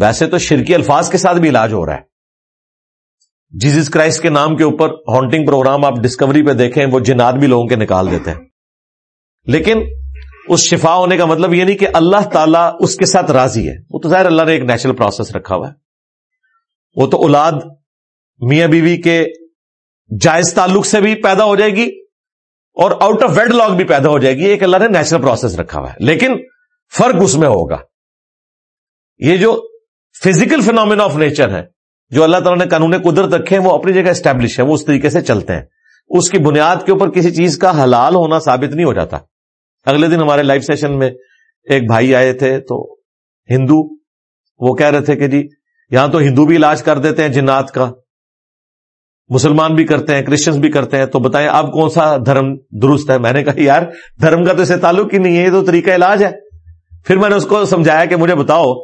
ویسے تو شرکی الفاظ کے ساتھ بھی علاج ہو رہا ہے۔ جیزس کرائسٹ کے نام کے اوپر ہانٹنگ پروگرام آپ ڈسکوری پہ دیکھیں، وہ جنات بھی لوگوں کے نکال دیتے ہیں۔ لیکن اس شفا ہونے کا مطلب یہ نہیں کہ اللہ تعالیٰ اس کے ساتھ راضی ہے۔ وہ تو ظاہر اللہ نے ایک نیچرل پروسیس رکھا ہوا ہے۔ وہ تو اولاد میاں بیوی کے جائز تعلق سے بھی پیدا ہو جائے گی اور آؤٹ آف ویڈ لاک بھی پیدا ہو جائے گی۔ ایک اللہ نے نیچرل پروسیس رکھا ہوا ہے۔ لیکن فرق اس میں ہوگا۔ یہ جو فزیکل فینومینا آف نیچر ہے، جو اللہ تعالیٰ نے قانون قدرت رکھے ہیں، وہ اپنی جگہ اسٹیبلش ہے، وہ اس طریقے سے چلتے ہیں۔ اس کی بنیاد کے اوپر کسی چیز کا حلال ہونا ثابت نہیں ہو جاتا۔ اگلے دن ہمارے لائف سیشن میں ایک بھائی آئے تھے، تو ہندو، وہ کہہ رہے تھے کہ جی یہاں تو ہندو بھی علاج کر دیتے ہیں جنات کا، مسلمان بھی کرتے ہیں کرسچنس بھی کرتے ہیں، تو بتائیں اب کون سا دھرم درست ہے؟ میں نے کہا، یار، دھرم کا تو اسے تعلق ہی نہیں ہے، یہ تو طریقہ علاج ہے۔ پھر میں نے اس کو سمجھایا کہ مجھے بتاؤ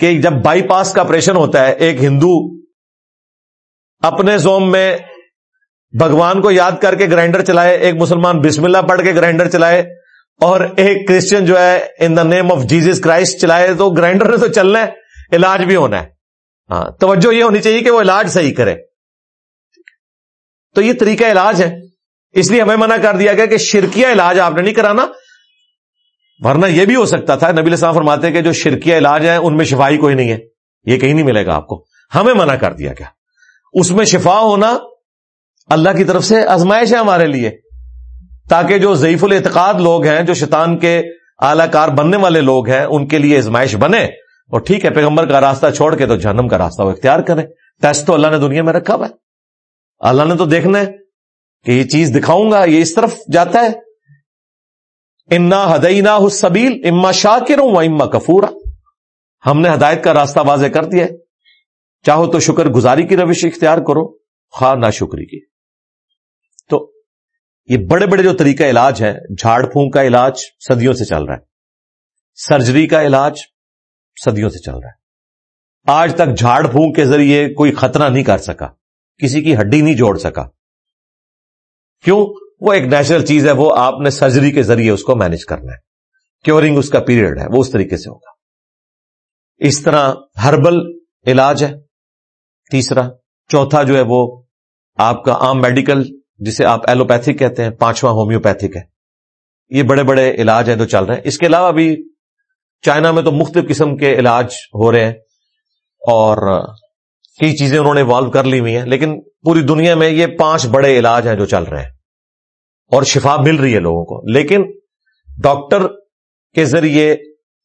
کہ جب بائی پاس کا آپریشن ہوتا ہے، ایک ہندو اپنے زوم میں بھگوان کو یاد کر کے گرائنڈر چلائے، ایک مسلمان بسم اللہ پڑھ کے گرائنڈر چلائے اور ایک کرسچن جو ہے in the name of Jesus Christ چلائے تو گرائنڈر نے تو چلنا ہے، علاج بھی ہونا ہے۔ ہاں توجہ یہ ہونی چاہیے کہ وہ علاج صحیح کرے۔ تو یہ طریقہ علاج ہے۔ اس لیے ہمیں منع کر دیا گیا کہ شرکیہ علاج آپ نے نہیں کرانا، ورنہ یہ بھی ہو سکتا تھا۔ نبی السلام فرماتے کہ جو شرکیہ علاج ہے ان میں شفائی کوئی نہیں ہے۔ یہ کہیں نہیں ملے گا آپ کو۔ ہمیں منع کر دیا گیا۔ اس میں شفا ہونا اللہ کی طرف سے آزمائش ہے ہمارے لیے۔ تاکہ جو ضعیف الاعتقاد لوگ ہیں، جو شیطان کے اعلی کار بننے والے لوگ ہیں، ان کے لیے ازمائش بنے اور ٹھیک ہے، پیغمبر کا راستہ چھوڑ کے تو جہنم کا راستہ وہ اختیار کرے۔ ٹیسٹ تو اللہ نے دنیا میں رکھا ہوا ہے۔ اللہ نے تو دیکھنا ہے کہ یہ چیز دکھاؤں گا، یہ اس طرف جاتا ہے۔ انا ہدئی حسبیل اما شاکر ہوں اما کفورا۔ ہم نے ہدایت کا راستہ واضح کر دیا ہے۔ چاہو تو شکر گزاری کی روش اختیار کرو، خواہ نہ شکری کی۔ یہ بڑے بڑے جو طریقہ علاج ہیں، جھاڑ پھونک کا علاج صدیوں سے چل رہا ہے۔ سرجری کا علاج صدیوں سے چل رہا ہے۔ آج تک جھاڑ پھونک کے ذریعے کوئی خطرہ نہیں کر سکا۔ کسی کی ہڈی نہیں جوڑ سکا۔ کیوں؟ وہ ایک نیچرل چیز ہے، وہ آپ نے سرجری کے ذریعے اس کو مینج کرنا ہے۔ کیورنگ اس کا پیریڈ ہے، وہ اس طریقے سے ہوگا۔ اس طرح ہربل علاج ہے۔ تیسرا، چوتھا جو ہے وہ آپ کا عام میڈیکل جسے آپ ایلوپیتھک کہتے ہیں، پانچواں ہومیوپیتھک ہے۔ یہ بڑے بڑے علاج ہیں جو چل رہے ہیں۔ اس کے علاوہ بھی چائنا میں تو مختلف قسم کے علاج ہو رہے ہیں اور کئی چیزیں انہوں نے ایوالو کر لی ہوئی ہیں، لیکن پوری دنیا میں یہ پانچ بڑے علاج ہیں جو چل رہے ہیں۔ اور شفا مل رہی ہے لوگوں کو۔ لیکن ڈاکٹر کے ذریعے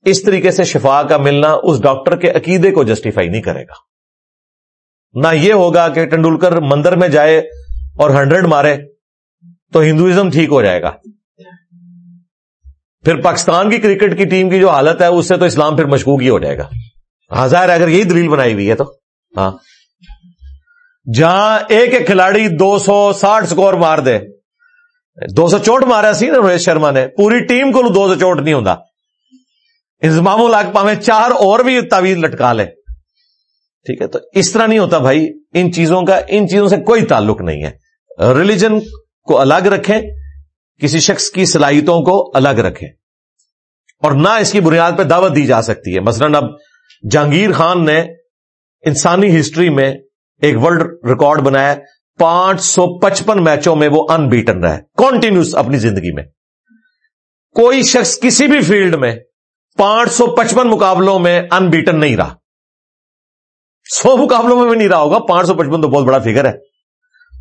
اس طریقے سے شفا کا ملنا اس ڈاکٹر کے عقیدے کو جسٹیفائی نہیں کرے گا۔ نہ یہ ہوگا کہ ٹنڈولکر مندر میں جائے اور ہنڈریڈ مارے تو ہندوازم ٹھیک ہو جائے گا۔ پھر پاکستان کی کرکٹ کی ٹیم کی جو حالت ہے، اس سے تو اسلام پھر مشکوک ہی ہو جائے گا۔ ہزار اگر یہی دلیل بنائی ہوئی ہے تو۔ ہاں۔ جہاں ایک ایک کھلاڑی دو سو ساٹھ سکور مار دے۔ دو سو چوٹ مارا سی نا روہت شرما نے۔ پوری ٹیم کو دو سو چوٹ نہیں ہوتا انضمام الگ پاوے چار اور بھی تعویذ لٹکا لے۔ ٹھیک ہے، تو اس طرح نہیں ہوتا بھائی۔ ان چیزوں کا، ان چیزوں سے کوئی تعلق نہیں ہے۔ ریلیجن کو الگ رکھیں، کسی شخص کی صلاحیتوں کو الگ رکھیں۔ اور نہ اس کی بنیاد پہ دعوت دی جا سکتی ہے۔ مثلا اب جہانگیر خان نے انسانی ہسٹری میں ایک ورلڈ ریکارڈ بنایا، پانچ سو پچپن میچوں میں وہ ان بیٹن رہا ہے۔ کانٹینیوس اپنی زندگی میں۔ کوئی شخص کسی بھی فیلڈ میں پانچ سو پچپن مقابلوں میں ان بیٹن نہیں رہا۔ سو مقابلوں میں بھی نہیں رہا ہوگا، پانچ سو پچپن تو بہت بڑا فگر ہے۔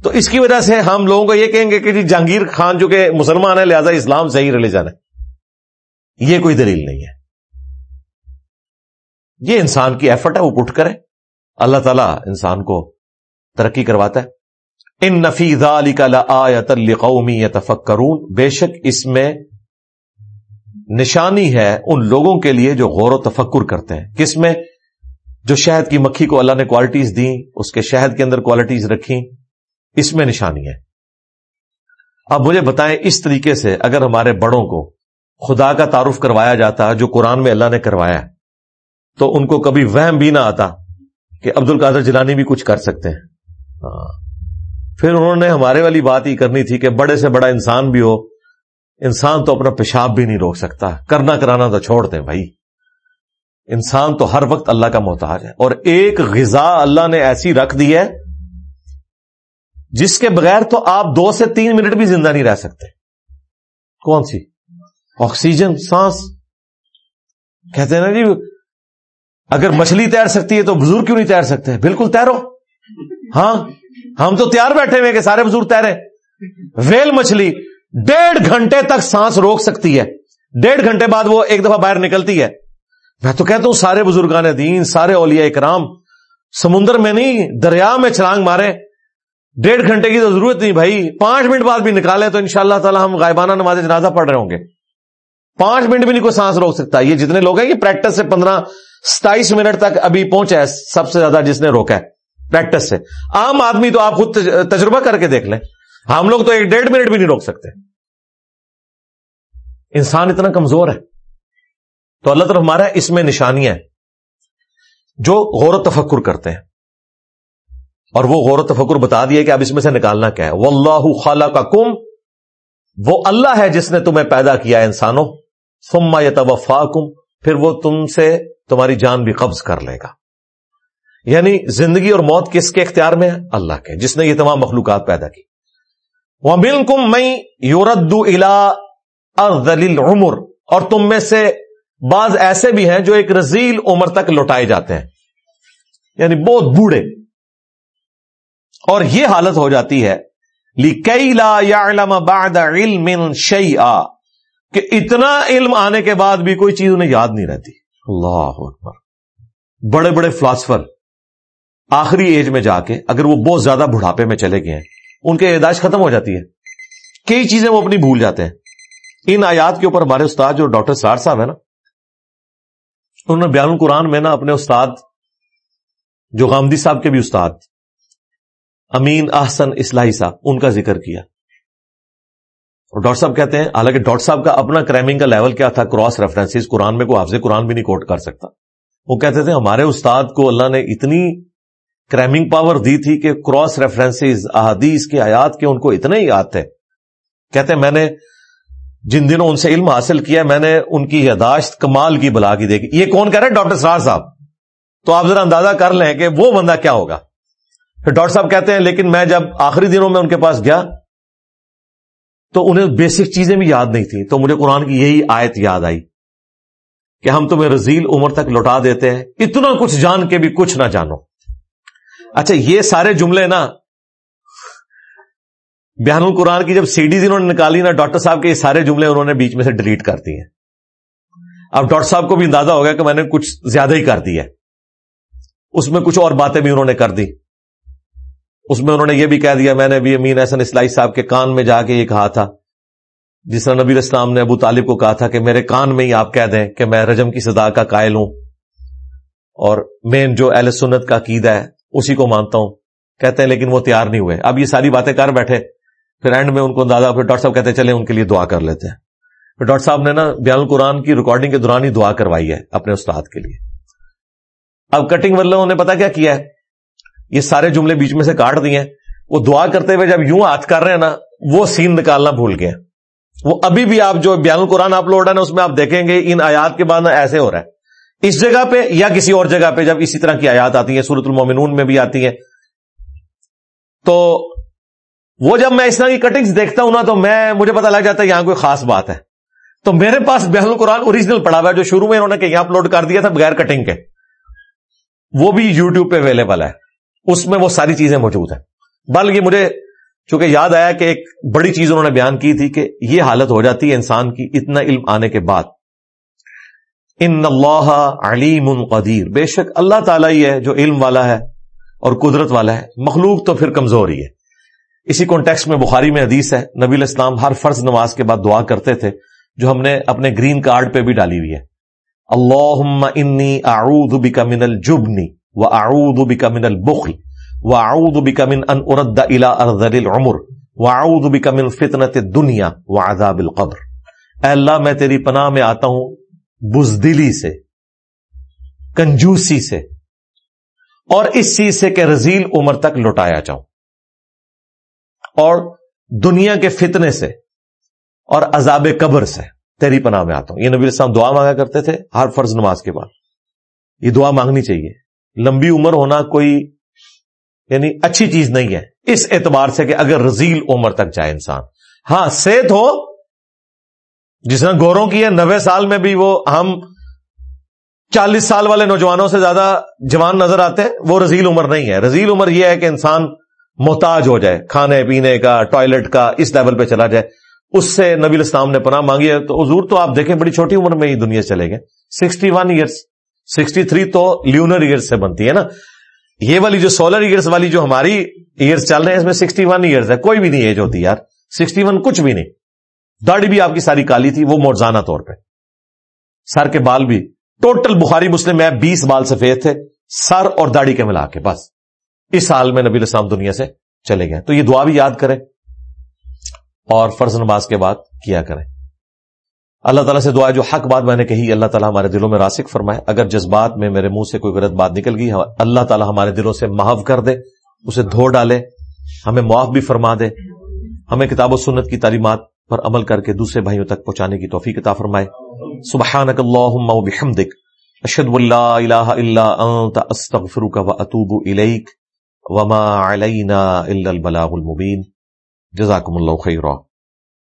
تو اس کی وجہ سے ہم لوگوں کو یہ کہیں گے کہ جی جہانگیر خان جو کہ مسلمان ہے لہذا اسلام صحیح ریلیجن ہے۔ یہ کوئی دلیل نہیں ہے۔ یہ انسان کی ایفرٹ ہے، وہ پٹ کرے اللہ تعالیٰ انسان کو ترقی کرواتا ہے۔ ان نفیز علی کا قومی یا تفکرون بے شک اس میں نشانی ہے ان لوگوں کے لیے جو غور و تفکر کرتے ہیں۔ کس میں؟ جو شہد کی مکھی کو اللہ نے کوالٹیز دی اس کے شہد کے اندر کوالٹیز رکھی اس میں نشانی ہے۔ اب مجھے بتائیں اس طریقے سے اگر ہمارے بڑوں کو خدا کا تعارف کروایا جاتا جو قرآن میں اللہ نے کروایا، تو ان کو کبھی وہم بھی نہ آتا کہ عبد القادر جلانی بھی کچھ کر سکتے ہیں۔ ہاں۔ پھر انہوں نے ہمارے والی بات ہی کرنی تھی کہ بڑے سے بڑا انسان بھی ہو، انسان تو اپنا پیشاب بھی نہیں روک سکتا۔ کرنا کرانا تو چھوڑ دیں بھائی۔ انسان تو ہر وقت اللہ کا محتاج ہے۔ اور ایک غذا اللہ نے ایسی رکھ دی ہے جس کے بغیر تو آپ دو سے تین منٹ بھی زندہ نہیں رہ سکتے۔ کون سی؟ آکسیجن، سانس۔ کہتے ہیں نا جی اگر مچھلی تیر سکتی ہے تو بزرگ کیوں نہیں تیر سکتے؟ بالکل تیرو۔ ہاں ہم تو تیار بیٹھے ہوئے کہ سارے بزرگ تیرے۔ ویل مچھلی ڈیڑھ گھنٹے تک سانس روک سکتی ہے۔ ڈیڑھ گھنٹے بعد وہ ایک دفعہ باہر نکلتی ہے۔ میں تو کہتا ہوں سارے بزرگان دین، سارے اولیاء اکرام، سمندر میں نہیں، دریا میں چھلانگ مارے۔ ڈیڑھ گھنٹے کی تو ضرورت نہیں بھائی۔ پانچ منٹ بعد بھی نکالے تو ان شاء اللہ تعالی ہم غائبانہ نماز جنازہ پڑھ رہے ہوں گے۔ پانچ منٹ بھی نہیں کوئی سانس روک سکتا۔ یہ جتنے لوگ ہیں، یہ پریکٹس سے پندرہ، ستائیس منٹ تک ابھی پہنچا ہے، سب سے زیادہ جس نے روکا ہے۔ پریکٹس سے۔ عام آدمی تو آپ خود تجربہ کر کے دیکھ لیں۔ ہم لوگ تو ایک ڈیڑھ منٹ بھی نہیں روک سکتے۔ انسان اتنا کمزور ہے۔ تو اللہ طرف ہمارا اس میں نشانیاں جو غور و تفکر کرتے ہیں۔ اور وہ غور و تفکر بتا دیا کہ اب اس میں سے نکالنا کیا ہے۔ وہ اللہ خالہ کا کم وہ اللہ ہے جس نے تمہیں پیدا کیا انسانوں۔ سما یا توفا کم پھر وہ تم سے تمہاری جان بھی قبض کر لے گا۔ یعنی زندگی اور موت کس کے اختیار میں ہے؟ اللہ کے، جس نے یہ تمام مخلوقات پیدا کی۔ وہ مل کم میں یوردو الا عمر اور تم میں سے بعض ایسے بھی ہیں جو ایک رزیل عمر تک لوٹائے جاتے ہیں۔ یعنی بہت بوڑھے۔ اور یہ حالت ہو جاتی ہے۔ کئی لا یا علم شعی آ کہ اتنا علم آنے کے بعد بھی کوئی چیز انہیں یاد نہیں رہتی۔ اللہ اکبر۔ بڑے بڑے فلاسفر آخری ایج میں جا کے، اگر وہ بہت زیادہ بڑھاپے میں چلے گئے ہیں، ان کے یاداشت ختم ہو جاتی ہے۔ کئی چیزیں وہ اپنی بھول جاتے ہیں۔ ان آیات کے اوپر ہمارے استاد جو ڈاکٹر سار صاحب ہے نا، انہوں نے بیان القرآن میں نا اپنے استاد جو غامدی صاحب کے بھی استاد امین احسن اسلحی صاحب، ان کا ذکر کیا۔ اور ڈاکٹر صاحب کہتے ہیں، حالانکہ ڈاکٹر صاحب کا اپنا کرائمنگ کا لیول کیا تھا کراس ریفرنس قرآن میں کوئی حافظ قرآن بھی نہیں کوٹ کر سکتا۔ وہ کہتے تھے، ہمارے استاد کو اللہ نے اتنی کرائمنگ پاور دی تھی کہ کراس ریفرنس احادیث کے آیات کے ان کو اتنے ہی یاد تھے۔ کہتے ہیں میں نے جن دنوں ان سے علم حاصل کیا، میں نے ان کی یاداشت کمال کی بلا کی دیکھی۔ یہ کون کہہ رہے ڈاکٹر سرار صاحب؟ تو آپ ذرا اندازہ کر لیں کہ وہ بندہ کیا ہوگا؟ پھر ڈاکٹر صاحب کہتے ہیں، لیکن میں جب آخری دنوں میں ان کے پاس گیا، تو انہیں بیسک چیزیں بھی یاد نہیں تھیں، تو مجھے قرآن کی یہی آیت یاد آئی کہ ہم تمہیں رزیل عمر تک لوٹا دیتے ہیں، اتنا کچھ جان کے بھی کچھ نہ جانو۔ اچھا یہ سارے جملے نا، بیان القرآن کی جب سی ڈیز انہوں نے نکالی نا، ڈاکٹر صاحب کے یہ سارے جملے انہوں نے بیچ میں سے ڈیلیٹ کر دیے۔ اب ڈاکٹر صاحب کو بھی اندازہ ہو گیا کہ میں نے کچھ زیادہ ہی کر دیا اس میں کچھ اور باتیں بھی انہوں نے کر دی اس میں انہوں نے یہ بھی کہہ دیا، میں نے بھی امین احسن اسلائی صاحب کے کان میں جا کے یہ کہا تھا۔ جس طرح نبی اسلام نے ابو طالب کو کہا تھا کہ میرے کان میں ہی آپ کہہ دیں کہ میں رجم کی صدا کا قائل ہوں۔ اور مین جو اہل سنت کا عقیدہ ہے، اسی کو مانتا ہوں۔ کہتے ہیں لیکن وہ تیار نہیں ہوئے۔ اب یہ ساری باتیں کر بیٹھے۔ پھر اینڈ میں ان کو اندازہ، پھر ڈاکٹر صاحب کہتے چلے ان کے لیے دعا کر لیتے ہیں۔ پھر ڈاکٹر صاحب نے نا بیان القرآن کی ریکارڈنگ کے دوران ہی دعا کروائی ہے اپنے استاد کے لیے۔ اب کٹنگ والوں نے پتا کیا کیا ہے؟ یہ سارے جملے بیچ میں سے کاٹ دیے وہ دعا کرتے ہوئے جب یوں ہاتھ کر رہے ہیں نا، وہ سین نکالنا بھول گئے وہ ابھی بھی آپ جو بیان القرآن اپلوڈ ہے نا، اس میں آپ دیکھیں گے، ان آیات کے بعد ایسے ہو رہا ہے۔ اس جگہ پہ یا کسی اور جگہ پہ جب اسی طرح کی آیات آتی ہیں سورت المومنون میں بھی آتی ہیں۔ تو وہ جب میں اس طرح کی کٹنگز دیکھتا ہوں نا، تو میں، مجھے پتا لگ جاتا ہے یہاں کوئی خاص بات ہے۔ تو میرے پاس بحل القرآن اوریجنل پڑا ہوا ہے، جو شروع میں انہوں نے کہیں اپلوڈ کر دیا تھا بغیر کٹنگ کے۔ وہ بھی یوٹیوب پہ اویلیبل ہے۔ اس میں وہ ساری چیزیں موجود ہیں۔ بلکہ مجھے چونکہ یاد آیا کہ ایک بڑی چیز انہوں نے بیان کی تھی کہ یہ حالت ہو جاتی ہے انسان کی اتنا علم آنے کے بعد۔ ان اللہ علیم قدیر۔ بے شک اللہ تعالیٰ ہی ہے جو علم والا ہے اور قدرت والا ہے۔ مخلوق تو پھر کمزور ہی ہے۔ اسی کانٹیکس میں بخاری میں حدیث ہے، نبی الاسلام ہر فرض نماز کے بعد دعا کرتے تھے، جو ہم نے اپنے گرین کارڈ پہ بھی ڈالی ہوئی ہے۔ اللہ انی اعوذ بک من الجبنی و اعوذ بک من البخل و اعوذ بک من ان ارد الى ارذل العمر و اعوذ من فتنة و القبر اے اللہ، میں تیری پناہ میں آتا ہوں بزدلی سے، کنجوسی سے، اور اس چیز سے کہ رزیل عمر تک لوٹایا جاؤں۔ اور دنیا کے فتنے سے اور عذاب قبر سے تیری پناہ میں آتا ہوں۔ یہ نبی السلام دعا مانگا کرتے تھے ہر فرض نماز کے بعد۔ یہ دعا مانگنی چاہیے۔ لمبی عمر ہونا کوئی یعنی اچھی چیز نہیں ہے۔ اس اعتبار سے کہ اگر رزیل عمر تک جائے انسان۔ ہاں صحت ہو، جس نے گوروں کی ہے، نوے سال میں بھی وہ ہم چالیس سال والے نوجوانوں سے زیادہ جوان نظر آتے ہیں وہ رزیل عمر نہیں ہے۔ رزیل عمر یہ ہے کہ انسان محتاج ہو جائے، کھانے پینے کا، ٹوائلٹ کا، اس لیول پہ چلا جائے۔ اس سے نبی الاسلام نے پناہ مانگی ہے۔ تو حضور تو آپ دیکھیں، بڑی چھوٹی عمر میں ہی دنیا چلے گئے۔ Sixty one years sixty three تو لیونر ایئرس سے بنتی ہے نا۔ یہ والی جو سولر ایئرس والی جو ہماری ایئرس چل رہے ہیں، اس میں سکسٹی ون ایئرس ہے۔ کوئی بھی نہیں ایج ہوتی یار۔ سکسٹی ون کچھ بھی نہیں۔ داڑھی بھی آپ کی ساری کالی تھی، وہ موزانہ طور پہ۔ سر کے بال بھی۔ ٹوٹل بخاری مسلم میں بیس بال سفید تھے۔ سر اور داڑھی کے ملا کے، بس۔ اس سال میں نبی الاسلام دنیا سے چلے گئے۔ تو یہ دعا بھی یاد کریں اور فرض نماز کے بعد کیا کریں۔ اللہ تعالیٰ سے دعا جو حق بات میں نے کہی، اللہ تعالیٰ ہمارے دلوں میں راسک فرمائے۔ اگر جذبات میں میرے منہ سے کوئی غلط بات نکل گئی اللہ تعالیٰ ہمارے دلوں سے محو کر دے، اسے دھو ڈالے، ہمیں معاف بھی فرما دے۔ ہمیں کتاب و سنت کی تعلیمات پر عمل کر کے دوسرے بھائیوں تک پہنچانے کی توفیق عطا فرمائے۔ سبحانک اللہم و بحمدک، اشہد واللہ الہ الا انت، استغفرک و اتوب الیک، وما علینا الا البلاغ المبین۔ جزاکم اللہ خیرہ